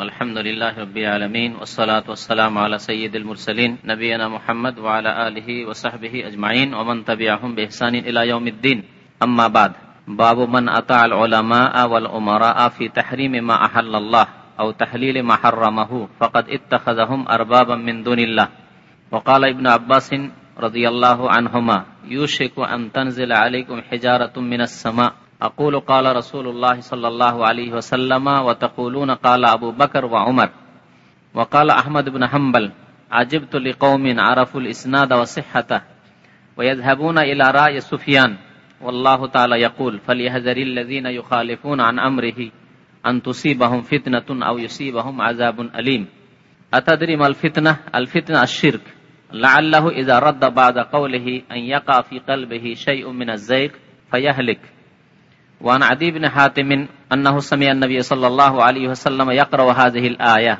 الحمد لله رب العالمين والصلاة والسلام على سيد المرسلين نبينا محمد وعلى آله وصحبه أجمعين ومن تبعهم بإحسان إلى يوم الدين أما بعد باب من أطاع العلماء والأمراء في تحريم ما أحل الله أو تحليل ما حرمه فقد اتخذهم أربابا من دون الله وقال ابن عباس رضي الله عنهما يوشك أن تنزل عليكم حجارة من السماء أقول قال رسول الله صلى الله عليه وسلم وتقولون قال أبو بكر وعمر. وقال أحمد بن حنبل عجبت لقوم عرفوا الإسناد وصحته ويذهبون إلى رأي سفيان. والله تعالى يقول فليهذر الذين يخالفون عن أمره أن تصيبهم فتنة أو يصيبهم عذاب أليم. أتدري ما الفتنة؟ الفتنة الشرك. لعله إذا رد بعد قوله أن يقع في قلبه شيء من الزيغ فيهلك. وعن عدي بن حاتم أنه سمع النبي صلى الله عليه وسلم يقرأ هذه الآية.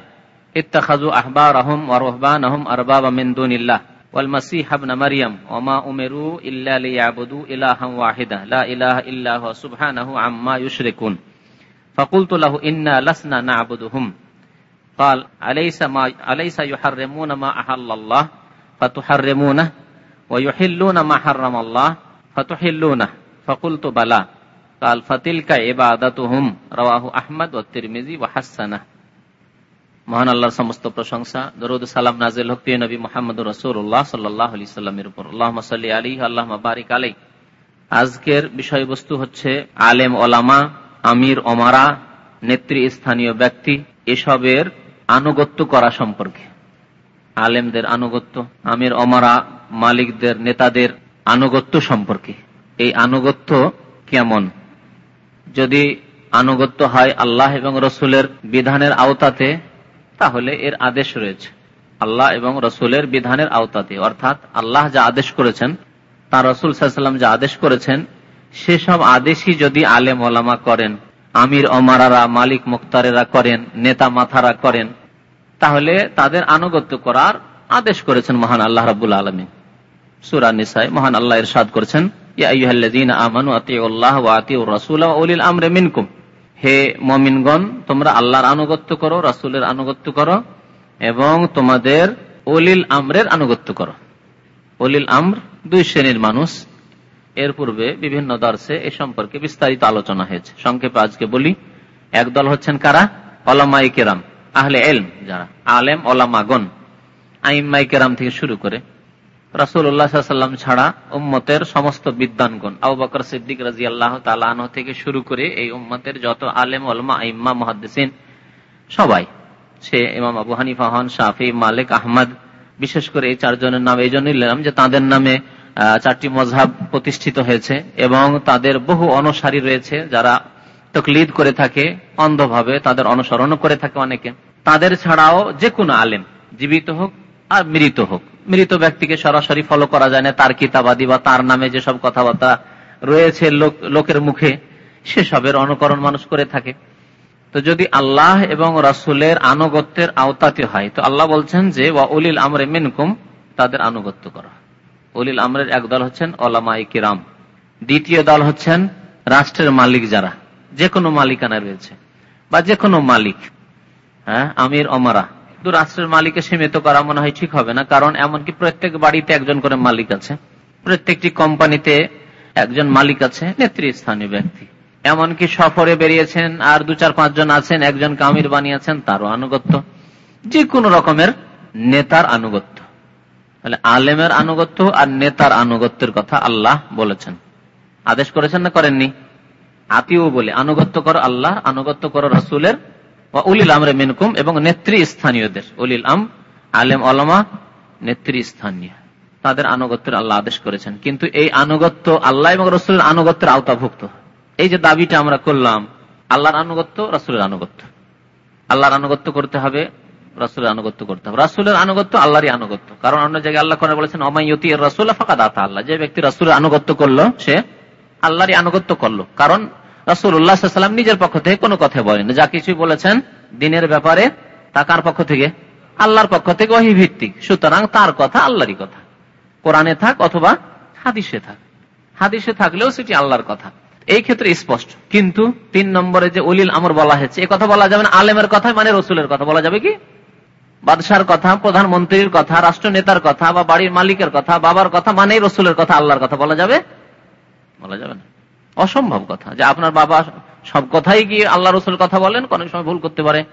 اتخذوا أحبارهم ورهبانهم أربابا من دون الله والمسيح ابن مريم وما أمروا إلا ليعبدوا إلها واحدا لا إله إلا هو سبحانه عما يشركون. فقلت له إنا لسنا نعبدهم. قال أليس, ما أليس يحرمون ما أحل الله؟ فتحرمونه ويحلون ما حرم الله؟ فتحلونه. فقلت بلى. قال فتلك عبادتهم رواه احمد ও তিরমিজি ওয়া হাসানাহ মহান আল্লাহর সমস্ত প্রশংসা দরুদ সালাম নাজিল হোক প্রিয় নবী মুহাম্মদুর রাসূলুল্লাহ সাল্লাল্লাহু আলাইহি সাল্লামের উপর আল্লাহুম্মা সাল্লি আলাইহি আল্লাহুম্মা বারিক আলাইহি আজকের বিষয়বস্তু হচ্ছে আলেম ওলামা আমির ওমারা নেত্রী স্থানীয় ব্যক্তি এসবের আনুগত্য করা সম্পর্কে আলেমদের আনুগত্য আমির ওমারা মালিকদের নেতাদের আনুগত্য সম্পর্কে এই আনুগত্য কেমন যদি আনুগত্য হয় আল্লাহ এবং রসুলের বিধানের আওতাতে, তাহলে এর আদেশ রয়েছে। আল্লাহ এবং রসুলের বিধানের আওতাতে। অর্থাৎ আল্লাহ যা আদেশ করেছেন, তার রসুল সাল্লাম যা আদেশ করেছেন, সেসব আদেশই যদি আলেম ওলামা করেন, আমির অমারারা মালিক মুক্তারেরা করেন, নেতা মাথারা করেন, তাহলে তাদের আনুগত্য করার আদেশ করেছেন মহান আল্লাহ রাবুল আলমী আল্লাহর আনুগত্য করো আনুগত্য করো এবং তোমাদের অলিল আমরের আনুগত্য করো। অলিল দুই শ্রেণির মানুষ। এর পূর্বে বিভিন্ন দর্শে এ সম্পর্কে বিস্তারিত আলোচনা হয়েছে। সংক্ষেপে আজকে বলি, একদল হচ্ছেন কারা? অলামাই কেরাম, আহলে এলম যারা, আলেম ওলামাগন আইমাই কেরাম থেকে শুরু করে রাসুল্লাহাম ছাড়া উম্মতের সমস্ত বিদ্যানগণ আবু বকর সিদ্দিক রাজি আল্লাহ তালাহ থেকে শুরু করে এই উম্মতের যত আলেম অলমা ইম্মা মহাদ্দিন সবাই, সে ইমাম আবু হানিফা হন, শাফি, মালিক, আহমদ, বিশেষ করে এই চারজনের নাম, এই জন্য নিলাম যে তাদের নামে চারটি মজাব প্রতিষ্ঠিত হয়েছে এবং তাদের বহু অনুসারী রয়েছে যারা তকলিদ করে থাকে, অন্ধভাবে তাদের অনুসরণ করে থাকে অনেকে। তাদের ছাড়াও যে কোনো আলেম, জীবিত হোক আর মৃত হোক। মৃত ব্যক্তিকে সরাসরি ফলো করা যায় না, তার কিতাবাদি বা তার নামে যেসব কথাবার্তা রয়েছে লোকের মুখে, সেসবের অনুকরণ মানুষ করে থাকে। তো যদি আল্লাহ এবং রাসুলের আনুগত্যের আওতাতে হয়, তো আল্লাহ বলছেন যে, ওয়া উলিল আমরে মিনকুম তাদের আনুগত্য করা। উলিল আমরের এক দল হচ্ছেন ওলামাই কিরাম। দ্বিতীয় দল হচ্ছেন রাষ্ট্রের মালিক যারা। যে কোনো মালিকানা রয়েছে। বা যে কোনো মালিক হ্যাঁ আমির অমারা রাষ্ট্রের মালিককে সীমিত করা মনে হয় ঠিক হবে না, কারণ এমনকি প্রত্যেক বাড়িতে একজন করে মালিক আছে, প্রত্যেকটি কোম্পানিতে একজন মালিক আছে, নেতৃস্থানীয় ব্যক্তি। এমনকি সফরে বেরিয়েছেন আর দু চার পাঁচজন আছেন, একজন কামির বানিয়েছেন, তারও আনুগত্য। যে কোনো রকমের নেতার আনুগত্য। তাহলে আলেমের আনুগত্য আর নেতার আনুগত্যের কথা আল্লাহ বলেছেন। আদেশ করেছেন না করেননি? আতিও বলে, আনুগত্য করো আল্লাহ, আনুগত্য করো রসুলের উলিল আমরে মিনকুম এবং নেত্রী স্থানীয়দের। উলিল আম, আলেম আলমা নেত্রী স্থানীয়। তাদের আনুগত্যের আল্লাহ আদেশ করেছেন। কিন্তু এই আনুগত্য আল্লাহ এবং রসুলের আনুগত্যের আওতাভুক্ত। এই যে দাবিটা আমরা করলাম, আল্লাহর আনুগত্য, রসুলের আনুগত্য। আল্লাহর আনুগত্য করতে হবে, রসুলের আনুগত্য করতে হবে। রাসুলের আনুগত্য আল্লাহরই আনুগত্য। কারণ অন্য জায়গায় আল্লাহ করে বলেছেন অমাইয়তি রসুল ফাঁকা দাতা আল্লাহ। যে ব্যক্তি রসুলের আনুগত্য করল, সে আল্লাহরই আনুগত্য করল। কারণ রাসুল্লাহাম নিজের পক্ষ থেকে কোনো কথা বলেন যা কিছু বলেছেন দিনের ব্যাপারে, তা কার পক্ষ থেকে? আল্লাহর পক্ষ থেকে ওহি ভিত্তিক সুতরাং তার কথা আল্লাহরই কথা। কোরআনে থাক অথবা হাদিসে থাক। হাদিসে থাকলেও সেটি আল্লাহর কথা। এই ক্ষেত্রে স্পষ্ট। কিন্তু তিন নম্বরে যে অলিল আমর বলা হয়েছে, এ কথা বলা যাবে না। আলেমের কথা মানে রসুলের কথা। বলা যাবে কি? বাদশার কথা, প্রধানমন্ত্রীর কথা রাষ্ট্র নেতার কথা বা বাড়ির মালিকের কথা, বাবার কথা মানেই রসুলের কথা, আল্লাহর কথা। বলা যাবে? বলা যাবে না। অসম্ভব কথা যে আপনার বাবা সব কথাই গিয়ে আল্লাহ রসুল কথা বলেন? অনেক সময় ভুল করতে পারে।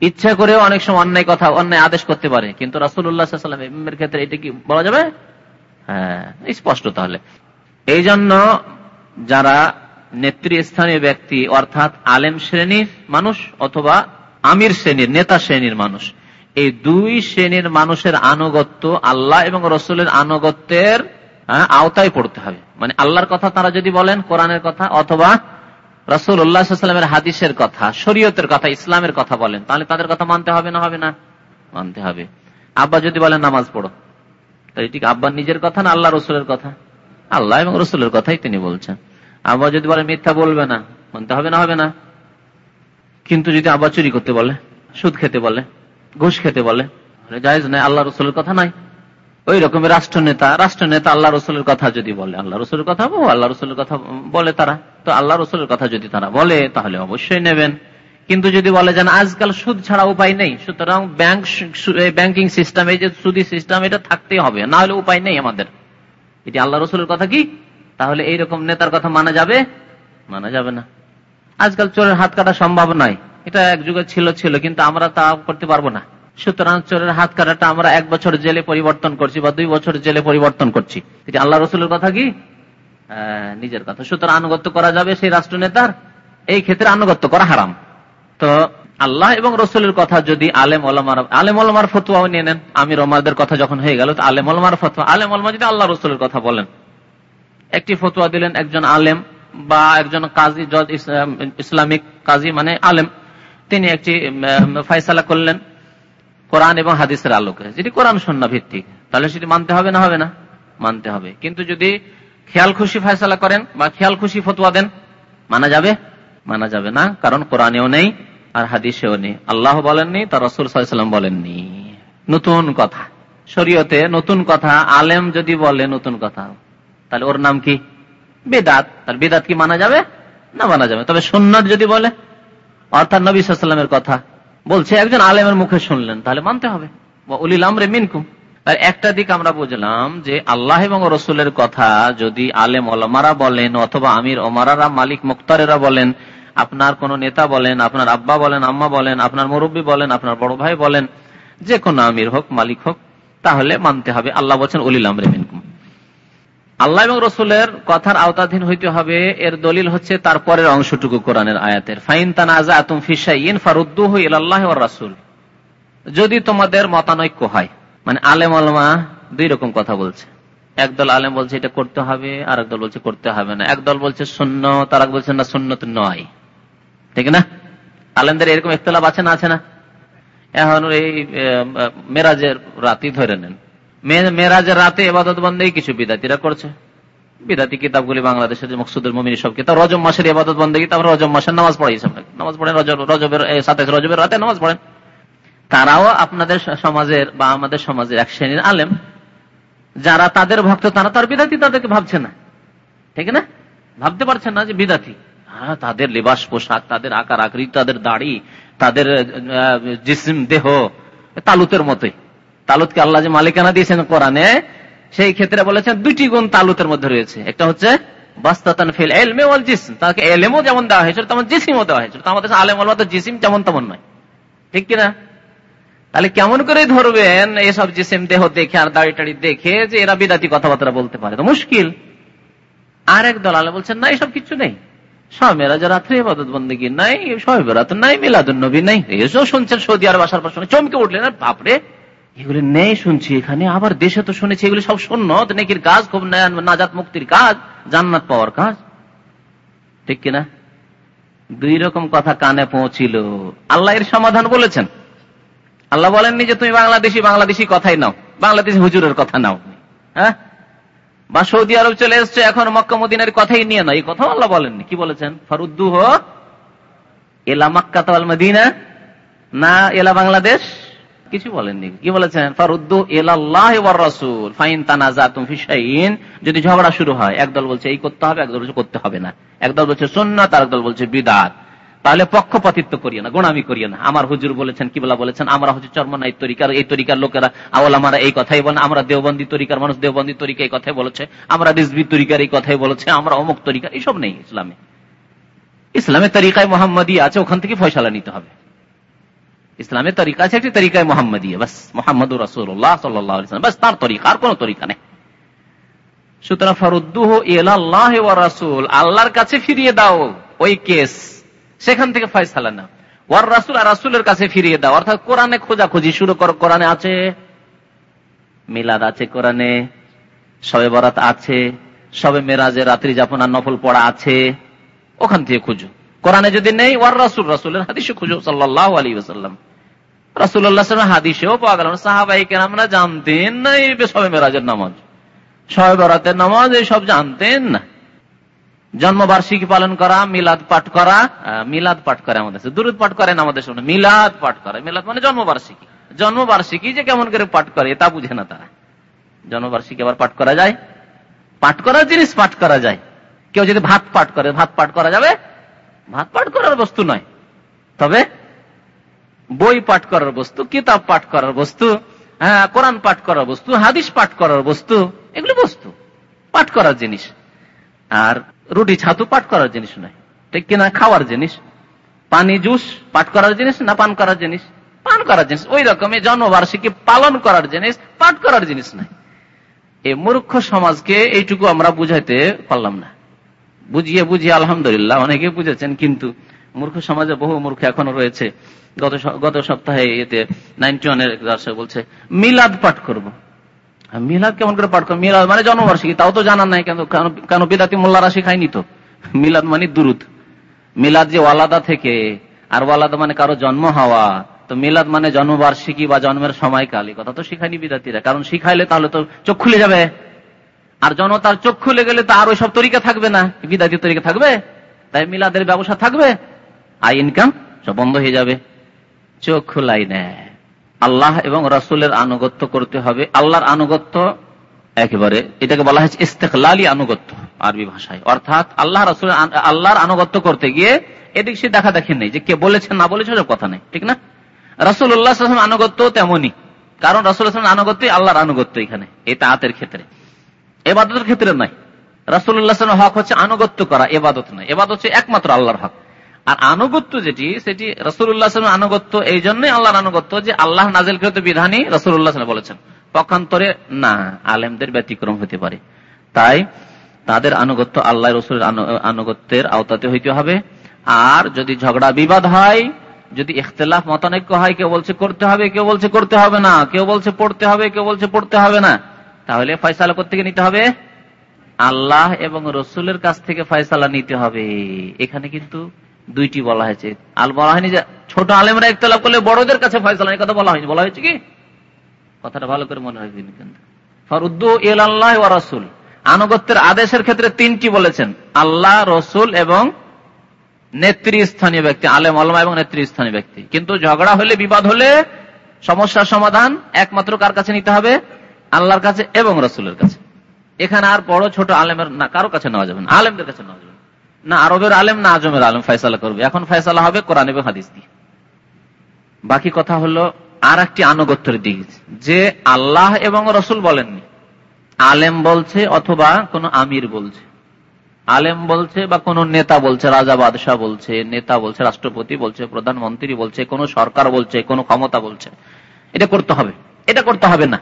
ইচ্ছা করেও অনেক সময় অন্যায় কথা, অন্যায় আদেশ করতে পারে। কিন্তু রাসুল্লাহামের ক্ষেত্রে এটা কি বলা যাবে? হ্যাঁ স্পষ্ট তাহলে। এই জন্য যারা নেতৃস্থানীয় ব্যক্তি, অর্থাৎ আলেম শ্রেণির মানুষ অথবা আমির শ্রেণির, নেতা শ্রেণির মানুষ, এই দুই শ্রেণির মানুষের আনুগত্য আল্লাহ এবং রসুলের আনুগত্যের আওতায় পড়তে হবে। মানে আল্লাহর কথা তারা যদি বলেন, কোরআনের কথা, অথবা রসুল উল্লাহামের হাদিসের কথা, শরীয়তের কথা, ইসলামের কথা বলেন, তাহলে তাদের কথা মানতে হবে না হবে না? মানতে হবে। আব্বা যদি বলেন, নামাজ পড়ো। তাই ঠিক আব্বার নিজের কথা না আল্লাহ রসুলের কথা? আল্লাহ এবং রসুলের কথাই তিনি বলছেন। আব্বা যদি বলেন মিথ্যা বলবে না, মানতে হবে না হবে না? কিন্তু যদি আব্বা চুরি করতে বলে, সুদ খেতে বলে, ঘুষ খেতে বলে জায়জ নাই আল্লাহ রসুলের কথা নাই। ওই রকমের রাষ্ট্রনেতা রাষ্ট্রনেতা আল্লাহ রসুলের কথা যদি বলে, আল্লাহ রসুলের কথা ও আল্লাহ রসুলের কথা বলে তারা। তো আল্লাহ রসুলের কথা যদি তারা বলে, তাহলে অবশ্যই নেবেন। কিন্তু যদি বলে যেন আজকাল সুদ ছাড়া উপায় নেই, সুতরাং ব্যাংক ব্যাংকিং সিস্টেম, এই যে সুদি সিস্টেম, এটা থাকতেই হবে, না হলে উপায় নেই আমাদের। এটি আল্লাহ রসুলের কথা কি? তাহলে এইরকম নেতার কথা মানা যাবে? মানা যাবে না। আজকাল চোরের হাত কাটা সম্ভব নয়। এটা এক যুগে ছিল ছিল, কিন্তু আমরা তা করতে পারব না। সুতরাং চোরের হাত কাটাটা আমরা এক বছর জেলে পরিবর্তন করছি বা দুই বছর জেলে পরিবর্তন করছি। এটি আল্লাহ রসুলের কথা কি? হ্যাঁ, নিজের কথা। সুতরাং আনুগত্য করা যাবে সেই রাষ্ট্র নেতার এই ক্ষেত্রে আনুগত্য করা হারাম। তো আল্লাহ এবং রসুলের কথা যদি আলেম ওলামার আলেম ওলামার ফতুয়াও নিয়ে নেন। আমি রমাদের কথা যখন হয়ে গেল আলেম ওলামার ফতুয়া আলেম ওলামা যদি আল্লাহ রসুলের কথা বলেন। একটি ফতুয়া দিলেন একজন আলেম বা একজন কাজী ইসলামিক কাজী মানে আলেম। তিনি একটি ফাইসালা করলেন। কোরআন এবং হাদিসের আলোকে। যেটি কোরআন সন্না ভিত্তিক, তাহলে সেটি মানতে হবে না হবে না? মানতে হবে। কিন্তু যদি খেয়াল খুশি ফাইসালা করেন বা খেয়াল খুশি ফতুয়া দেন, মানা যাবে? মানা যাবে না, কারণ কোরআনেও নেই আর হাদিসেও নেই। আল্লাহ বলেননি, তার রসুল সাল্লাম বলেননি। নতুন কথা। শরীয়তে নতুন কথা, আলেম যদি বলে নতুন কথা, তাহলে ওর নাম কি? বেদাত। তার বেদাত কি মানা যাবে? না মানা যাবে। তবে সুন্নত যদি বলে, অর্থাৎ নবী সাল্লামের কথা বলছে, একজন আলেমের মুখে শুনলেন, তাহলে মানতে হবে। আমরে মিনকুম। আর একটা দিক আমরা বুঝলাম যে আল্লাহ এবং রসুলের কথা যদি আলেম ওলামারা বলেন অথবা আমির ওমারারা, মালিক মুক্তারেরা বলেন, আপনার কোন নেতা বলেন, আপনার আব্বা বলেন, আম্মা বলেন, আপনার মুরব্বী বলেন, আপনার বড় ভাই বলেন, যে কোনো আমির হোক, মালিক হোক, তাহলে মানতে হবে। আল্লাহ বলছেন উলিল আমরে মিনকুম। আল্লাহ এবং রসুলের কথার আওতাধীন হইতে হবে। এর দলিল হচ্ছে তারপরের অংশটুকু কোরআনের আয়াতের। ফাইন তানাজা আতুম ফিসাইন ফারুদ্দু আল্লাহ রাসুল। যদি তোমাদের মতানৈক্য হয় মানে আলেম আলমা দুই রকম কথা বলছে। একদল আলেম বলছে এটা করতে হবে আর একদল বলছে করতে হবে না। একদল বলছে শূন্য তারা বলছে না শূন্য তো নয়। ঠিক না? আলেমদের এরকম ইতলাফ আছে না আছে না? এখন এই মেরাজের রাতি ধরে নেন। মেরাজের রাতে এবাদত বন্দেই কিছু বিদাতিরা করছে। বিদাতি কিতাবগুলি বাংলাদেশের যে মকসুদের মমিনী সব কিতাব রজম মাসের এবাদত বন্দে কিতাব রজম মাসের নামাজ পড়াই নামাজ পড়েন রজবের সাথে রজবের রাতে নামাজ পড়েন। তারাও আপনাদের সমাজের বা আমাদের সমাজের এক শ্রেণির আলেম। যারা তাদের ভক্ত, তারা তার বিদাতি তাদেরকে ভাবছে না। ঠিক না? ভাবতে পারছেন না যে বিদাতি? হ্যাঁ তাদের লেবাস, পোশাক, তাদের আকার, আকৃতি, তাদের দাড়ি, তাদের জিসিম দেহ, তালুতের মতোই। তালুতকে আল্লাহ যে মালিকানা দিয়েছেন কোরআনে, সেই ক্ষেত্রে বলেছেন দুটি গুণ তালুতের মধ্যে রয়েছে। একটা হচ্ছে যেমন দেওয়া হয়েছিল দেওয়া হয়েছিল আলেম তো তেমন নয়। ঠিক তাহলে কেমন করে ধরবেন এসব দেহ দেখে আর টাড়ি দেখে যে এরা কথাবার্তা বলতে পারে। তো মুশকিল। আর এক দল আলে বলছেন, না, এসব কিছু নেই। সবেরা যে রাত্রে ইবাদত বন্দী নাই সবেরাত নাই মিলাদুল নবী নাই। এসব শুনছেন সৌদি আরব আসার পর চমকে উঠলেন বাপরে এগুলি নেই শুনছি এখানে, আবার দেশে তো শুনেছি এগুলি সব সুন্নত, নেকির কাজ, খুব নাজাত মুক্তির কাজ, জান্নাত পাওয়ার কাজ। ঠিক কিনা? দুই রকম কথা কানে পৌঁছিল। আল্লাহ এর সমাধান বলেছেন। আল্লাহ বলেননি যে তুমি বাংলাদেশি বাংলাদেশি কথাই নাও। বাংলাদেশি হুজুরের কথা নাও। হ্যাঁ? বা সৌদি আরব চলে এসছে, এখন মক্কা মদিনের কথাই নিয়ে না এই কথা আল্লাহ বলেননি। কি বলেছেন? ফারুদ্দু হো, এলা মক্কা তো মদিনা, না এলা বাংলাদেশ। কিছু বলেননি। কি বলেছেন? ফারুদ্দু এলাল্লাহ ফাইন তানাজাতুম ফি শাইইন, যদি ঝগড়া শুরু হয়, একদল বলছে এই করতে হবে, একদল বলছে করতে হবে না। একদল বলছে সুন্নাত, আর একদল বলছে বিদআত তাহলে পক্ষপাতিত্ব করিয়ে না, গোনামি করিয়ে না। আমার হুজুর বলেছেন কি বলা বলেছেন, আমরা হচ্ছে চর্মনাই তরিকার, এই তরিকার লোকেরা আওয়াল আমরা এই কথাই বলেন, আমরা দেওবন্দি তরিকার মানুষ, দেওবন্দি তরিকা এই কথাই বলেছে, আমরা রিজবি তরিকার এই কথাই বলেছে, আমরা অমুক তরিকা এইসব নেই ইসলামে। ইসলামের তরিকায় মোহাম্মদী আছে, ওখান থেকে ফয়সালা নিতে হবে। ইসলামের তরিকা আছে, একটি তরিকায় মোহাম্মদী বাস মোহাম্মদ রসুল্লাহ সাল্লাম বাস, তার তরিকা, আর কোন তরিকা নেই। সুতরাং, ফরুদ্দুহ ইলাল্লাহ রাসুল, আল্লাহর কাছে ফিরিয়ে দাও ওই কেস। সেখান থেকে ফয়সালা না ওয়ার আর রাসুলের কাছে ফিরিয়ে দাও। অর্থাৎ কোরআনে খোঁজাখুঁজি শুরু করো, কোরআনে আছে। মিলাদ আছে কোরআনে। সবে বরাত আছে। সবে মেরাজে রাত্রি যাপন নফল পড়া আছে। ওখান থেকে খুঁজো। কোরআনে যদি নেই, ওয়ার রাসুল, রাসুলের হাদিসে খুঁজো সাল্লাহ আলী ওসাল্লাম রাসুল্লাহ হাদিসেও পাওয়া গেল জানতেন না, এই সবে মেরাজের নামাজ। নামাজ জানতেন না। জন্মবার্ষিকী পালন করা, মিলাদ পাঠ করা মিলাদ পাঠ করে আমাদের দুরুদ পাঠ করেন আমাদের সামনে মিলাদ পাঠ করে। মিলাদ মানে জন্মবার্ষিকী। জন্মবার্ষিকী যে কেমন করে পাঠ করে, তা বুঝে না তারা। জন্মবার্ষিকী আবার পাঠ করা যায়? পাঠ করার জিনিস পাঠ করা যায়। কেউ যদি ভাত পাঠ করে, ভাত পাঠ করা যাবে? ভাত পাঠ করার বস্তু নয়। তবে বই পাঠ করার বস্তু, কিতাব পাঠ করার বস্তু হ্যাঁ কোরআন পাঠ করার বস্তু, হাদিস পাঠ করার বস্তু, এগুলো বস্তু। পাঠ করার জিনিস। আর রুটি, ছাতু পাঠ করার জিনিস নয়। ঠিক কিনা? খাওয়ার জিনিস। পানি, জুস, পাঠ করার জিনিস না পান করার জিনিস? পান করার জিনিস। ওই রকমই জন্মবার্ষিকী পালন করার জিনিস, পাঠ করার জিনিস নাই এই মূর্খ সমাজকে এইটুকু আমরা বুঝাইতে পারলাম না। বুঝিয়ে বুঝিয়ে আলহামদুলিল্লাহ, অনেকে বুঝেছেন, কিন্তু মূর্খ সমাজে বহু মূর্খ এখনও রয়েছে। গত গত সপ্তাহে এতে নাইনটি ওয়ানের বলছে, মিলাদ পাঠ করব। মিলাদ কেমন করে পাঠ করব? মিলাদ মানে জন্মবার্ষিকী, তাও তো জানার নাই কেন কেন বিদাতি মোল্লারা শিখায়নি তো? মিলাদ মানে দুরুদ। মিলাদ যে ওয়ালাদা থেকে, আর ওয়ালাদা মানে কারও জন্ম হওয়া, তো মিলাদ মানে জন্মবার্ষিকী বা জন্মের সময়কাল, এই কথা তো শিখায়নি বিদাতিরা। কারণ শিখাইলে তাহলে তো চোখ খুলে যাবে। আর জনতার চোখ খুলে গেলে তো আর ওই সব তরিকা থাকবে না। বিদাতি তরিকা থাকবে? তাই মিলাদের ব্যবসা থাকবে? আই ইনকাম সব বন্ধ হয়ে যাবে। চোখ খোলাই নেয়। আল্লাহ এবং রাসুলের আনুগত্য করতে হবে। আল্লাহর আনুগত্য একেবারে, এটাকে বলা হয়েছে ইস্তেকলালি আনুগত্য আরবি ভাষায়। অর্থাৎ আল্লাহ রাসুল, আল্লাহর আনুগত্য করতে গিয়ে এদিক সে দেখা দেখে নেই। যে কে বলেছে, না বলেছে সব কথা নেই। ঠিক না? রাসুল্লাহ আনুগত্য তেমনই। কারণ রাসুল আনুগত্য আল্লাহর আনুগত্য এখানে, এই তাঁতের ক্ষেত্রে। এবাদতের ক্ষেত্রে নাই। রাসুল্লাহ হক হচ্ছে আনুগত্য করা, এবাদত নয় এবাদত হচ্ছে একমাত্র আল্লাহর হক। আর আনুগত্য যেটি, সেটি রসুল্লাহ আনুগত্য, এই জন্যই আল্লাহর আনুগত্য যে আল্লাহ নাজেলকৃত বিধানই রসুল্লাহ বলেছেন। পক্ষান্তরে না, আলেমদের ব্যতিক্রম হতে পারে। তাই তাদের আনুগত্য আল্লাহ রসুলের আনুগত্যের আওতাতে হইতে হবে। আর যদি ঝগড়া বিবাদ হয়, যদি ইখতলাফ মতানৈক্য হয়, কেউ বলছে করতে হবে, কেউ বলছে করতে হবে না, কেউ বলছে পড়তে হবে, কেউ বলছে পড়তে হবে না তাহলে ফয়সালা থেকে নিতে হবে? আল্লাহ এবং রসুলের কাছ থেকে ফয়সালা নিতে হবে। এখানে কিন্তু দুইটি বলা হয়েছে। আল বলা হয়নি যে ছোট আলেমরা ইখতলাফ করলে বড়দের কাছে ফয়সালা কথা বলা হয়নি। বলা হয়েছে কি? কথাটা ভালো করে মনে হয় কিন্তু। ফরুদ্দু এল আল্লাহ রসুল। আনুগত্যের আদেশের ক্ষেত্রে তিনটি বলেছেন। আল্লাহ, রসুল এবং নেতৃস্থানীয় ব্যক্তি, আলেম আলমা এবং নেতৃস্থানীয় ব্যক্তি। কিন্তু ঝগড়া হলে, বিবাদ হলে সমস্যার সমাধান একমাত্র কার কাছে নিতে হবে? আল্লাহর কাছে এবং রসুলের কাছে। এখানে আর বড় ছোট আলেমের না, কারও কাছে নেওয়া যাবে না। আলেমদের কাছে নেওয়া যাবে না। আরবের আলেম, না আজমের আলেম ফয়সালা করবে। এখন ফয়সালা হবে কোরআন এবং হাদিস দিয়ে। বাকি কথা হলো আর একটি আনুগত্যের দিক। যে আল্লাহ এবং রসুল বলেননি। আলেম বলছে অথবা কোন আমির বলছে। আলেম বলছে বা কোন নেতা বলছে, রাজা, বাদশাহ বলছে, নেতা বলছে, রাষ্ট্রপতি বলছে, প্রধানমন্ত্রী বলছে, কোন সরকার বলছে, কোন ক্ষমতা বলছে। এটা করতে হবে। এটা করতে হবে না।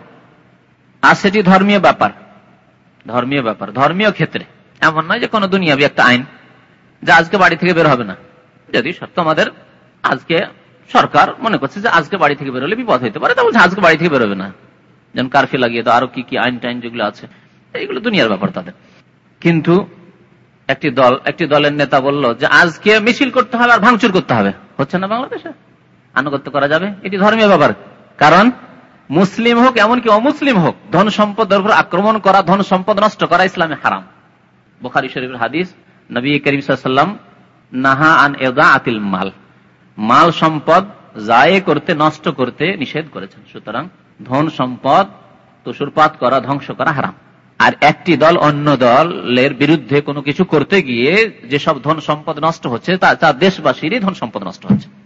আর সেটি ধর্মীয় ব্যাপার। ধর্মীয় ব্যাপার, ধর্মীয় ক্ষেত্রে। এমন নয় যে কোনো দুনিয়াবি একটা আইন, যা আজকে বাড়ি থেকে বের হবে না। যদি তোমাদের আজকে সরকার মনে করছে যে আজকে বাড়ি থেকে বেরোলে বিপদ হইতে পারে, তা বলছে আজকে বাড়ি থেকে বেরোবে না। যেমন কারফি লাগিয়ে তো আরও কি কি আইন টাইন যেগুলো আছে, এইগুলো দুনিয়ার ব্যাপার তাদের। কিন্তু একটি দল, একটি দলের নেতা বলল যে আজকে মিছিল করতে হবে আর ভাঙচুর করতে হবে। হচ্ছে না বাংলাদেশে? আনুগত্য করা যাবে? এটি ধর্মীয় ব্যাপার। কারণ মুসলিম হোক, এমনকি অমুসলিম হোক, ধন সম্পদের উপর আক্রমণ করা, ধন সম্পদ নষ্ট করা ইসলামে হারাম। বোখারি শরীফের হাদিস, নবী করিম সাল্লাম নাহা আন এদা আতিল মাল। মাল সম্পদ জায়ে করতে, নষ্ট করতে নিষেধ করেছেন। সুতরাং ধন সম্পদ, তুষুরপাত করা, ধ্বংস করা হারাম। আর একটি দল অন্য দলের বিরুদ্ধে কোনো কিছু করতে গিয়ে যেসব ধন সম্পদ নষ্ট হচ্ছে তা দেশবাসীরই ধন সম্পদ নষ্ট হচ্ছে।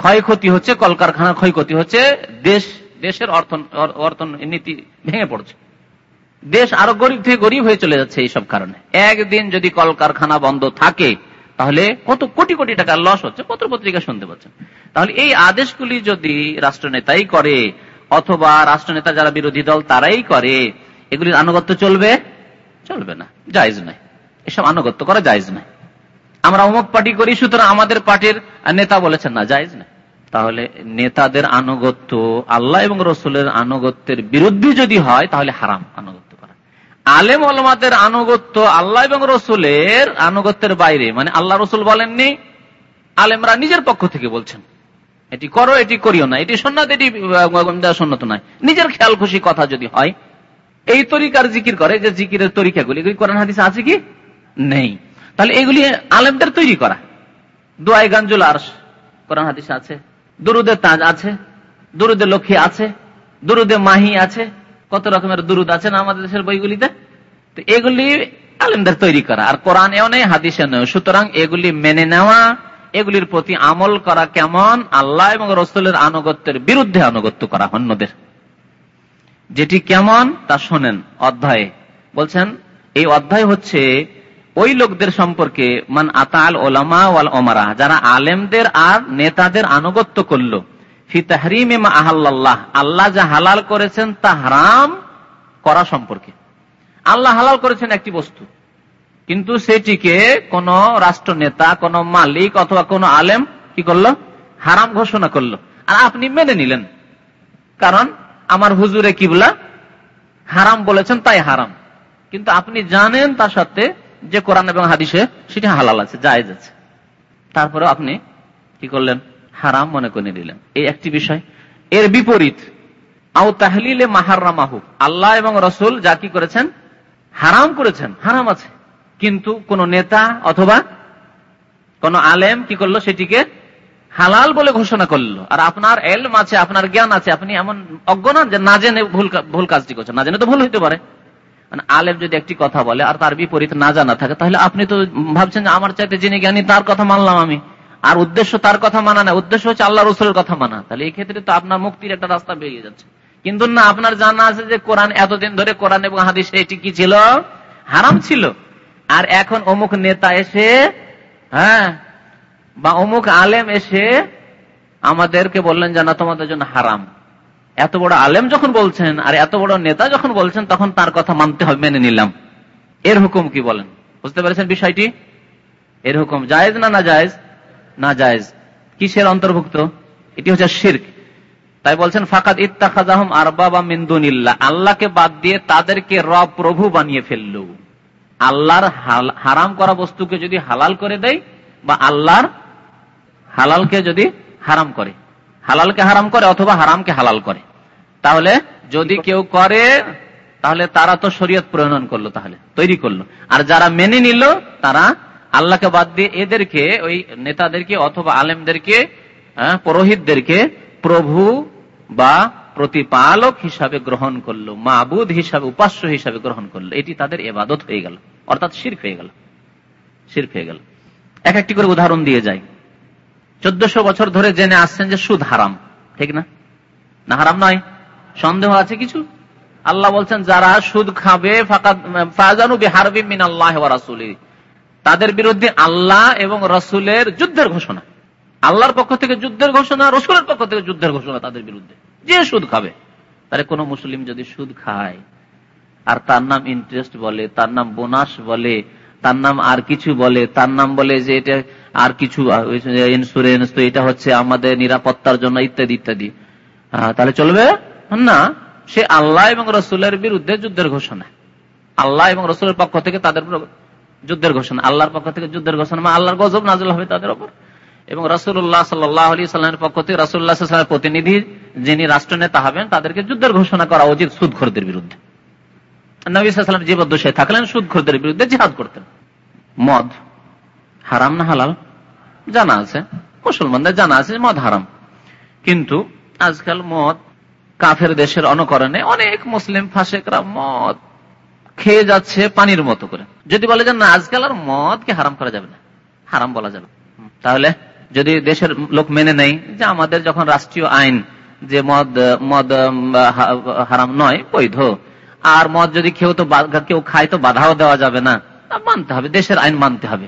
ক্ষয়ক্ষতি হচ্ছে, কলকারখানার ক্ষয়ক্ষতি হচ্ছে, দেশ, দেশের অর্থনীতি ভেঙে পড়ছে। দেশ আরও গরিব থেকে গরিব হয়ে চলে যাচ্ছে এইসব কারণে। একদিন যদি কলকারখানা বন্ধ থাকে, তাহলে কত কোটি কোটি টাকার লস হচ্ছে, পত্র পত্রিকা শুনতে পাচ্ছেন। তাহলে এই আদেশগুলি যদি রাষ্ট্রনেতাই করে, অথবা রাষ্ট্রনেতা যারা বিরোধী দল, তারাই করে, এগুলির আনুগত্য চলবে? চলবে না, জায়জ নাই এসব আনুগত্য করা জায়জ নাই আমরা অমুক পার্টি করি, সুতরাং আমাদের পার্টির নেতা বলেছেন না, জায়জ না। তাহলে নেতাদের আনুগত্য, আল্লাহ এবং রসুলের আনুগত্যের বিরুদ্ধে যদি হয়, তাহলে হারাম আনুগত্য করা। আলেম আলমাদের আনুগত্য আল্লাহ এবং রসুলের আনুগত্যের বাইরে মানে আল্লাহ রসুল বলেননি, আলেমরা নিজের পক্ষ থেকে বলছেন। এটি করো, এটি করিও না, এটি সন্ন্যত এটি সন্ন্যত নয়। নিজের খেয়াল খুশি কথা যদি হয়, এই তরিকার জিকির করে, যে জিকিরের তরিকাগুলি কোরআন হাদিস আছে কি? নেই। তাহলে এগুলি আলেমদের তৈরি করা। দোয়াই গাঞ্জুল আরস কোরআন হাদিস আছে। দুরুদের তাজ আছে দুরুদের লক্ষ্মী আছে, দুরুদে মাহি আছে। কত রকমের দুরুদ আছে না আমাদের দেশের বইগুলিতে? তো এগুলি আলেমদের তৈরি করা। আর কোরআন এও নেই হাদিসে নেই। সুতরাং এগুলি মেনে নেওয়া, এগুলির প্রতি আমল করা কেমন? আল্লাহ এবং রসুলের আনুগত্যের বিরুদ্ধে আনুগত্য করা অন্যদের। যেটি কেমন তা শোনেন অধ্যায়ে। বলছেন, এই অধ্যায় হচ্ছে ওই লোকদের সম্পর্কে মান আতাল ওলামা ওয়াল ওমারা, যারা আলেমদের আর নেতাদের আনুগত্য করল আল্লাহ যা হালাল করেছেন তা হারাম করা সম্পর্কে। আল্লাহ হালাল করেছেন একটি বস্তু, কিন্তু সেটিকে কোন রাষ্ট্র নেতা কোন মালিক অথবা কোন আলেম কি করল? হারাম ঘোষণা করল। আর আপনি মেনে নিলেন, কারণ আমার হুজুরে কিবলা হারাম বলেছেন তাই হারাম। কিন্তু আপনি জানেন তার সাথে যে কোরআন এবং হাদিসে সেটা হালাল আছে, জায়েজ আছে। তারপরে আপনি কি করলেন? হারাম মনে করে নিলেন। এই একটি বিষয়। এর বিপরীত, আও তাহলিলে মাহারামাহু। আল্লাহ এবং রসুল যা কি করেছেন? হারাম করেছেন। হারাম আছে। কিন্তু কোন নেতা অথবা কোন আলেম কি করল? সেটিকে হালাল বলে ঘোষণা করল। আর আপনার এলম আছে, আপনার জ্ঞান আছে। আপনি এমন অজ্ঞ না যে না জেনে ভুল ভুল কাজটি করছেন। না জেনে তো ভুল হইতে পারে। মানে আলেম যদি একটি কথা বলে আর তার বিপরীত না জানা থাকে, তাহলে আপনি তো ভাবছেন যে আমার চাইতে যিনি জ্ঞানী তার কথা মানলাম আমি। আর উদ্দেশ্য তার কথা মানা না, উদ্দেশ্য হচ্ছে আল্লাহ রসুলের কথা মানা। তাহলে এই ক্ষেত্রে তো আপনার মুক্তির একটা রাস্তা বেরিয়ে যাচ্ছে। কিন্তু না, আপনার জানা আছে যে কোরআন এতদিন ধরে কোরআন এবং হাদিস এটি কি ছিল? হারাম ছিল। আর এখন অমুক নেতা এসে হ্যাঁ বা অমুক আলেম এসে আমাদেরকে বললেন যে না, তোমাদের জন্য হারাম। এত বড় আলেম যখন বলছেন আর এত বড় নেতা যখন বলছেন, তখন তার কথা মানতে হবে, মেনে নিলাম। এর হুকুম কি বলেন? বুঝতে পেরেছেন বিষয়টি? এর হুকুম, জায়েজ না না জায়েজ? না জায়েজ। কিসের অন্তর্ভুক্ত? এটি হচ্ছে শির্ক। তাই বলছেন, ফাকাদ ইত্তাখাজাহম আরবা বা মিন্দুনিল্লা আল্লাহকে বাদ দিয়ে তাদেরকে রব প্রভু বানিয়ে ফেলল। আল্লাহর হারাম করা বস্তুকে যদি হালাল করে দেয় বা আল্লাহর হালালকে যদি হারাম করে। হালালকে হারাম করে অথবা হারামকে হালাল করে। তাহলে যদি কেউ করে, তাহলে তারা তো শরীয়ত প্রণয়ন করল তাহলে, তৈরি করল। আর যারা মেনে নিল, তারা আল্লাহকে বাদ দিয়ে এদেরকে, ওই নেতাদেরকে অথবা আলেমদেরকে পুরোহিতদেরকে প্রভু বা প্রতিপালক হিসাবে গ্রহণ করল, মাবুদ হিসাবে, উপাস্য হিসাবে গ্রহণ করল। এটি তাদের এবাদত হয়ে গেল, অর্থাৎ শির্ক হয়ে গেল, শির্ক হয়ে গেল। এক একটি করে উদাহরণ দিয়ে যায় চোদ্দশো বছর ধরে জেনে আসছেন যে সুদ হারাম, ঠিক না? না হারাম নয়, সন্দেহ আছে কিছু? আল্লাহ বলছেন, যারা সুদ খাবে তাদের বিরুদ্ধে আল্লাহ এবং রসুলের যুদ্ধের ঘোষণা। আল্লাহর পক্ষ থেকে যুদ্ধের ঘোষণা, রসুলের পক্ষ থেকে যুদ্ধের ঘোষণা তাদের বিরুদ্ধে। যে সুদ খাবে, তাহলে কোন মুসলিম যদি সুদ খায়, আর তার নাম ইন্টারেস্ট বলে, তার নাম বোনাস বলে, তার নাম আর কিছু বলে, তার নাম বলে যে এটা আর কিছু ইন্স্যুরেন্স তো এটা হচ্ছে আমাদের নিরাপত্তার জন্য ইত্যাদি ইত্যাদি। তাহলে চলবে? না। সে আল্লাহ এবং রসুলের বিরুদ্ধে যুদ্ধের ঘোষণা। আল্লাহ এবং রসুলের পক্ষ থেকে তাদের যুদ্ধের ঘোষণা। আল্লাহর পক্ষ থেকে যুদ্ধের ঘোষণা মানে আল্লাহর গজব নাজল হবে তাদের উপর। এবং রসুল্লাহ সাল্লাহ আলী সাল্লামের পক্ষ থেকে রসুল্লাহ প্রতিনিধি যিনি রাষ্ট্রনেতা হবেন, তাদেরকে যুদ্ধের ঘোষণা করা উচিত সুদখোরদের বিরুদ্ধে। নবী সাল্লাম জীবদ্দশায় থাকলেন, সুদখোরদের বিরুদ্ধে জিহাদ করতেন। মদ। হারাম না হালাল? জানা আছে। মুসলমানদের জানা আছে মদ হারাম। কিন্তু আজকাল মদ কাফের দেশের অনুকরণে অনেক মুসলিম ফাঁসেকরা মদ খেয়ে যাচ্ছে পানির মতো করে। যদি বলে যে না, আজকাল আর মদকে হারাম করা যাবে না, হারাম বলা যাবে তাহলে যদি দেশের লোক মেনে নেই যে আমাদের যখন রাষ্ট্রীয় আইন যে মদ মদ হারাম নয়, বৈধ। আর মদ যদি কেউ তো কেউ খায় তো বাধাও দেওয়া যাবে না। মানতে হবে, দেশের আইন মানতে হবে।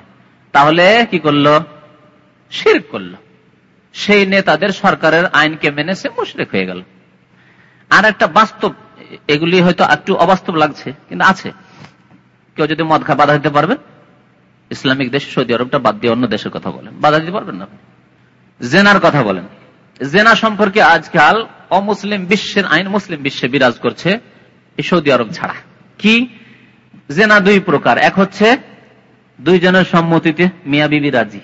তাহলে কি করল? শির করল। সেই নেতাদের সরকারের আইনকে মেনে সে মুশরেক হয়ে গেল। আর একটা বাস্তব, এগুলি হয়তো একটু অবাস্তব লাগছে, কিন্তু আছে। কেউ যদি মদ খা বাধা দিতে পারবেন? ইসলামিক দেশ সৌদি আরবটা বাদ দিয়ে অন্য দেশের কথা বলেন। বাধা দিতে পারবেন না জেনার কথা বলেন। জেনা সম্পর্কে আজকাল অমুসলিম বিশ্বের আইন মুসলিম বিশ্বে বিরাজ করছে সৌদি আরব ছাড়া। কি? জেনা দুই প্রকার। এক হচ্ছে দুইজনের সম্মতিতে মিয়া বিবি রাজি।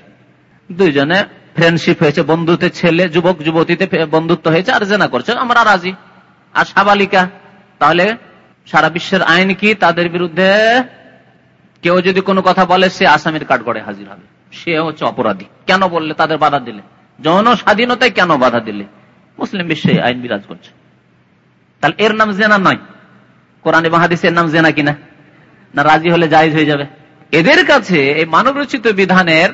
দুইজনে ফ্রেন্ডশিপ হয়েছে, বন্ধুতে ছেলে, যুবক, যুবতীতে বন্ধুত্ব হয়েছে, আর জেনা করছে, আমরা রাজি। আর সাবালিকা, তাহলে সারা বিশ্বের আইন কি তাদের বিরুদ্ধে? কেউ যদি কোনো কথা বলে, সে আসামির কাঠগড়ে হাজির হবে। সে হচ্ছে অপরাধী। কেন বললে? তাদের বাধা দিলে। যৌন স্বাধীনতায় কেন বাধা দিলে? মুসলিম বিশ্বে আইন বিরাজ করছে। তাহলে এর নাম জেনা নয়। কোরআন এবং হাদিসের নাম জেনা কিনা? না রাজি হলে জায়জ হয়ে যাবে। এদের কাছে, এই মানব রচিত বিধানের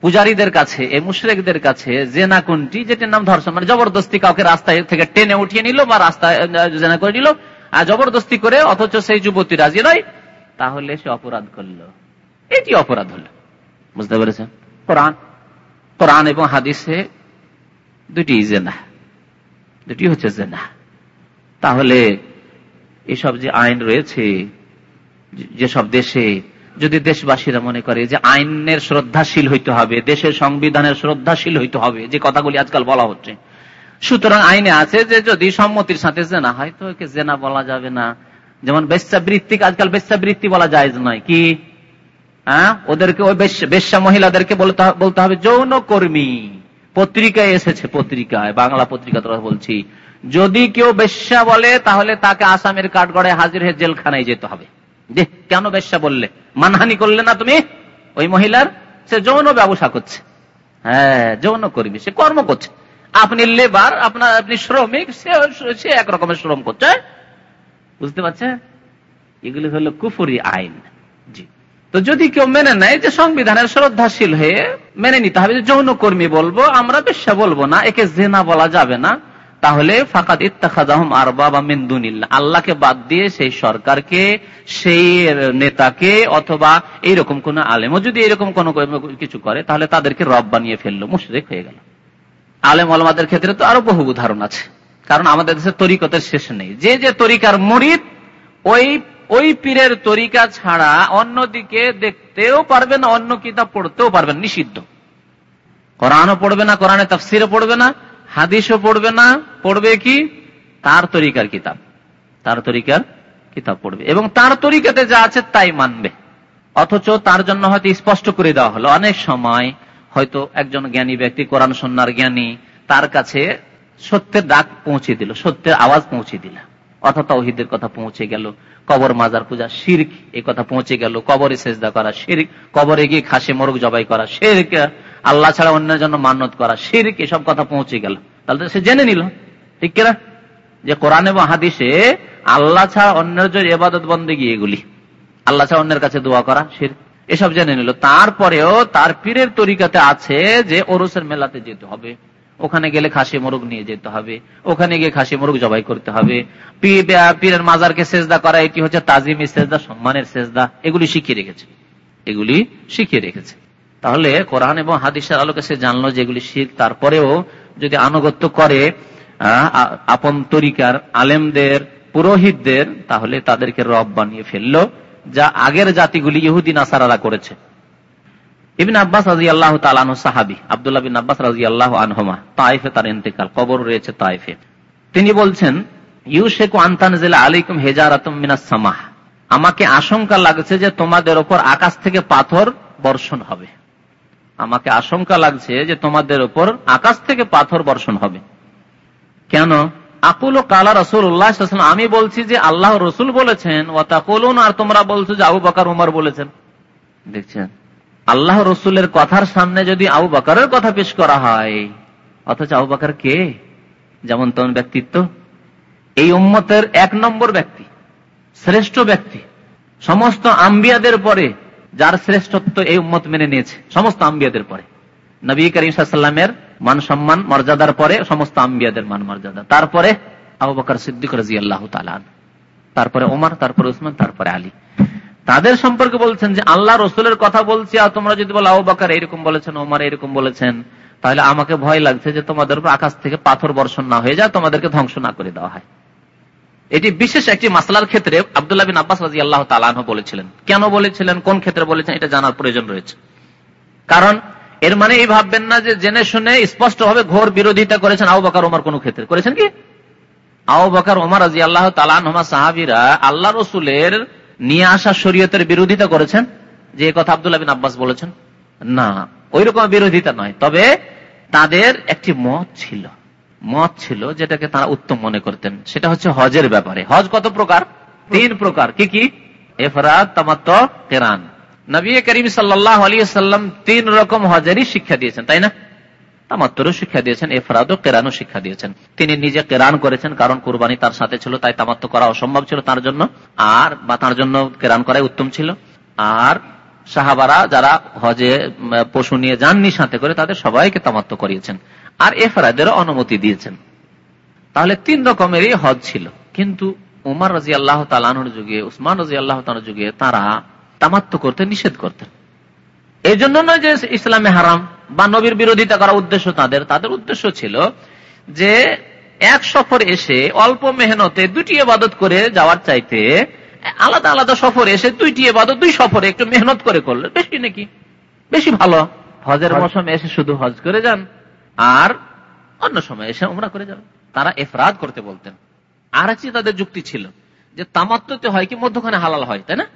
পূজারীদের কাছে, এই মুশরেকদের কাছে জেনা কোনটি, যেটির নাম ধর্ষণ মানে জবরদস্তি কাউকে রাস্তায় থেকে টেনে উঠিয়ে নিল বা রাস্তায় জেনা করে নিল, আর জবরদস্তি করে অথচ সেই যুবতী রাজি নয়, তাহলে সে অপরাধ করল। এটি অপরাধ হল। বুঝতে পেরেছেন? কোরআন কোরআন এবং হাদিসে দুটি জেনা, দুটি হচ্ছে জেনা। তাহলে এসব যে আইন রয়েছে যেসব দেশে যদি দেশবাসীরা মনে করে যে আইনের শ্রদ্ধাশীল হইতে হবে, দেশের সংবিধানের শ্রদ্ধাশীল হইতে হবে, যে কথাগুলি আজকাল বলা হচ্ছে, সুতরাং আইনে আছে যে যদি সম্মতির সাথে জেনা হয়, তো একে জেনা বলা যাবে না। যেমন বেশ্যাবৃত্তিক আজকাল বেশ্যাবৃত্তি বলা যায় নয়, কি? হ্যাঁ? ওদেরকে ওই বেশ্যা মহিলাদেরকে বলতে হবে যৌন কর্মী। পত্রিকায় এসেছে পত্রিকায়, বাংলা পত্রিকা তোরা বলছি। যদি কেউ বেশ্যা বলে, তাহলে তাকে আসামের কাঠগড়ে হাজির হয়ে জেলখানায় যেতে হবে। দেখ কেন বেশ্যা বললে? মানহানি করলে না তুমি? ওই মহিলার? সে যৌন ব্যবসা করছে। হ্যাঁ যৌন কর্মী, সে কর্ম করছে। আপনি লেবার, আপনার, আপনি শ্রমিক, সে এক রকমের শ্রম করছে। বুঝতে পারছে এগুলি হলো কুফুরি আইন। জি। তো যদি কেউ মেনে নেয় যে সংবিধানের শ্রদ্ধাশীল হয়ে মেনে নিতে হবে, যে যৌন কর্মী বলব, আমরা বেশ্যা বলব না, একে জেনা বলা যাবে না। তাহলে ফাকাদ ইত্তাখাদাহম আর বাবা মেন্দুনিল্লা আল্লাহকে বাদ দিয়ে সেই সরকারকে, সেই নেতাকে অথবা এইরকম কোন আলেমও যদি এরকম কোন কিছু করে, তাহলে তাদেরকে রব বানিয়ে ফেলল, মুশরেক হয়ে গেল। আলেম আলমাদের ক্ষেত্রে তো আরও বহু উদাহরণ আছে। কারণ আমাদের দেশে তরিকতের শেষ নেই। যে যে তরিকার মরিদ, ওই ওই পীরের তরিকা ছাড়া অন্যদিকে দেখতেও পারবে না, অন্য কিতাব পড়তেও পারবেন নিষিদ্ধ। কোরআনও পড়বে না, কোরআনে তাফসিরও পড়বে না হাদিসও পড়বে না, পড়বে কি? তার তরিকার কিতাব। তার তরিকার কিতাব পড়বে। এবং তার তরিকাতে যা আছে তাই মানবে। অথচ তার জন্য হয়তো স্পষ্ট করে দেওয়া হলো। অনেক সময় হয়তো একজন জ্ঞানী ব্যক্তি, কোরআন সন্ন্যার জ্ঞানী, তার কাছে সত্যের ডাক পৌঁছে দিল, সত্যের আওয়াজ পৌঁছে দিল। অর্থাৎ তৌহিদের কথা পৌঁছে গেল, কবর মাজার পূজা শির্ক এই কথা পৌঁছে গেল, কবরে সেজদা করা শির্ক, কবরে গিয়ে খাসে, মোরগ জবাই করা শির্ক আল্লাহ ছাড়া অন্যের জন্য মান্যত করা, শির্ক, এসব কথা পৌঁছে গেল। তাহলে সে জেনে নিল। ঠিক কিনা? যে কোরআন এবং হাদিসে আল্লাহ ছাড়া অন্যের জন্য এবাদত বন্দেগি এগুলি? আল্লাহ ছাড়া অন্যের কাছে দোয়া করা শির এসব জেনে নিল। তারপরেও তার পীরের তরিকাতে আছে যে ওরসের মেলাতে যেতে হবে। ওখানে গেলে খাসি মোরগ নিয়ে যেতে হবে। ওখানে গিয়ে খাসি মোরগ জবাই করতে হবে। পীরের মাজারকে সেজদা করা, এটি হচ্ছে তাজিমি সেজদা সম্মানের সেজদা। এগুলি শিখিয়ে রেখেছে। এগুলি শিখিয়ে রেখেছে। তাহলে কোরআন এবং হাদিসের আলোকে সে জানলো যে এগুলি শিখ তারপরেও যদি আনুগত্য করে আপন তরিকার আলেমদের, পুরোহিতদের, তাহলে তাদেরকে রব বানিয়ে ফেলল, যা আগের জাতিগুলি ইহুদি, নাসারারা করেছে। ইবিন আব্বাস রাজি আল্লাহ সাহাবি বিন আব্বাস রাজি আল্লাহ আনহমা, তাইফে তার ইন্তেকাল, কবর রয়েছে তাইফে। তিনি বলছেন, ইউশেকু আন্তানজিলা আলিকুম হেজারাতম সামাহ। আমাকে আশঙ্কা লাগছে যে তোমাদের ওপর আকাশ থেকে পাথর বর্ষণ হবে। আমাকে আশঙ্কা লাগছে যে তোমাদের ওপর আকাশ থেকে পাথর বর্ষণ হবে। কেন? আকুল ও কালা রসুল আমি বলছি যে আল্লাহ রসুল বলেছেন ও তা আর তোমরা বলছো যে আবু বাকার, উমার বলেছেন। দেখছেন? আল্লাহ রসুলের কথার সামনে যদি আবু বাকারের কথা পেশ করা হয়, অথচ আবু বাকার কে? যেমন তেমন ব্যক্তিত্ব। এই উম্মতের এক নম্বর ব্যক্তি, শ্রেষ্ঠ ব্যক্তি, সমস্ত আম্বিয়াদের পরে যার শ্রেষ্ঠত্ব এই উম্মত মেনে নিয়েছে, সমস্ত আম্বিয়াদের পরে। নবী করিম সাল্লামের মান সম্মান, মর্যাদার পরে সমস্ত আম্বিয়াদের মান মর্যাদা। তারপরে আবু বকর সিদ্দিক রাজি আল্লাহ তারপরে ওমর তারপরে উসমান, তারপরে আলী। তাদের সম্পর্কে বলছেন যে, আল্লাহ রসুলের কথা বলছি, আর তোমরা যদি বলো আবু বাকার এরকম বলেছেন ওমর এরকম বলেছেন, তাহলে আমাকে ভয় লাগছে যে তোমাদের উপর আকাশ থেকে পাথর বর্ষণ না হয়ে যায়, তোমাদেরকে ধ্বংস না করে দেওয়া হয়। এটি বিশেষ একটি মাসলার ক্ষেত্রে আবদুল্লাহ বিন আব্বাস রাজি আল্লাহ তালাহ বলেছিলেন। কেন বলেছিলেন? কোন ক্ষেত্রে বলেছেন? এটা জানার প্রয়োজন রয়েছে। কারণ এর মানে এই ভাববেন না যে জেনে শুনে স্পষ্ট ভাবে ঘোর বিরোধিতা করেছেন আবু বাকার ওমার কোন ক্ষেত্রে। করেছেন কি? আবু বাকার ওমার রাজি আল্লাহ তালানহমা সাহাবিরা আল্লাহ রসুলের নিয়ে আসা শরীয়তের বিরোধিতা করেছেন? যে কথা আবদুল্লাহ বিন আব্বাস বলেছেন? না। ওই রকম বিরোধিতা নয়। তবে তাদের একটি মত ছিল। মত ছিল যেটাকে তারা উত্তম মনে করতেন। সেটা হচ্ছে হজের ব্যাপারে। হজ কত প্রকার? তিন প্রকার। কি কি? এফরাত তামাত্ম কেরান। নবী করিম সাল্লাহ আলী তিন রকম হজেরই শিক্ষা দিয়েছেন, তাই না? তামাত্তরও শিক্ষা দিয়েছেন এফরাদ ও কেরানও শিক্ষা দিয়েছেন। তিনি নিজে কেরান করেছেন, কারণ কোরবানি তার সাথে ছিল, তাই তামাত্ম করা অসম্ভব ছিল তার জন্য। আর, বা তার জন্য কেরান করাই উত্তম ছিল। আর, সাহাবারা যারা হজে পশু নিয়ে যাননি সাথে করে, তাদের সবাইকে তামাত্ম করিয়েছেন। আর এফরাদেরও অনুমতি দিয়েছেন। তাহলে তিন রকমেরই হজ ছিল। কিন্তু উমার রাজি আল্লাহ তালানোর যুগে উসমান রাজি আল্লাহ তালার যুগে তারা তামাত্ম করতে নিষেধ করতেন। এই জন্য নয় যে ইসলামে হারাম বা নবীর বিরোধিতা করার উদ্দেশ্য তাদের। তাদের উদ্দেশ্য ছিল যে এক সফর এসে অল্প মেহনতে দুটি এবাদত করে যাওয়ার চাইতে আলাদা আলাদা সফর এসে দুইটি এবাদত দুই সফরে একটু মেহনত করে করলে বেশি নাকি? বেশি ভালো। হজের মৌসুমে এসে শুধু হজ করে যান। আর অন্য সময় এসে উমরা করে যাবেন তারা এফরাদ করতে বলতেন। আর একটি তাদের যুক্তি ছিল যে তামাত্মতে হয় কি মধ্যখানে হালাল হয়, তাই না?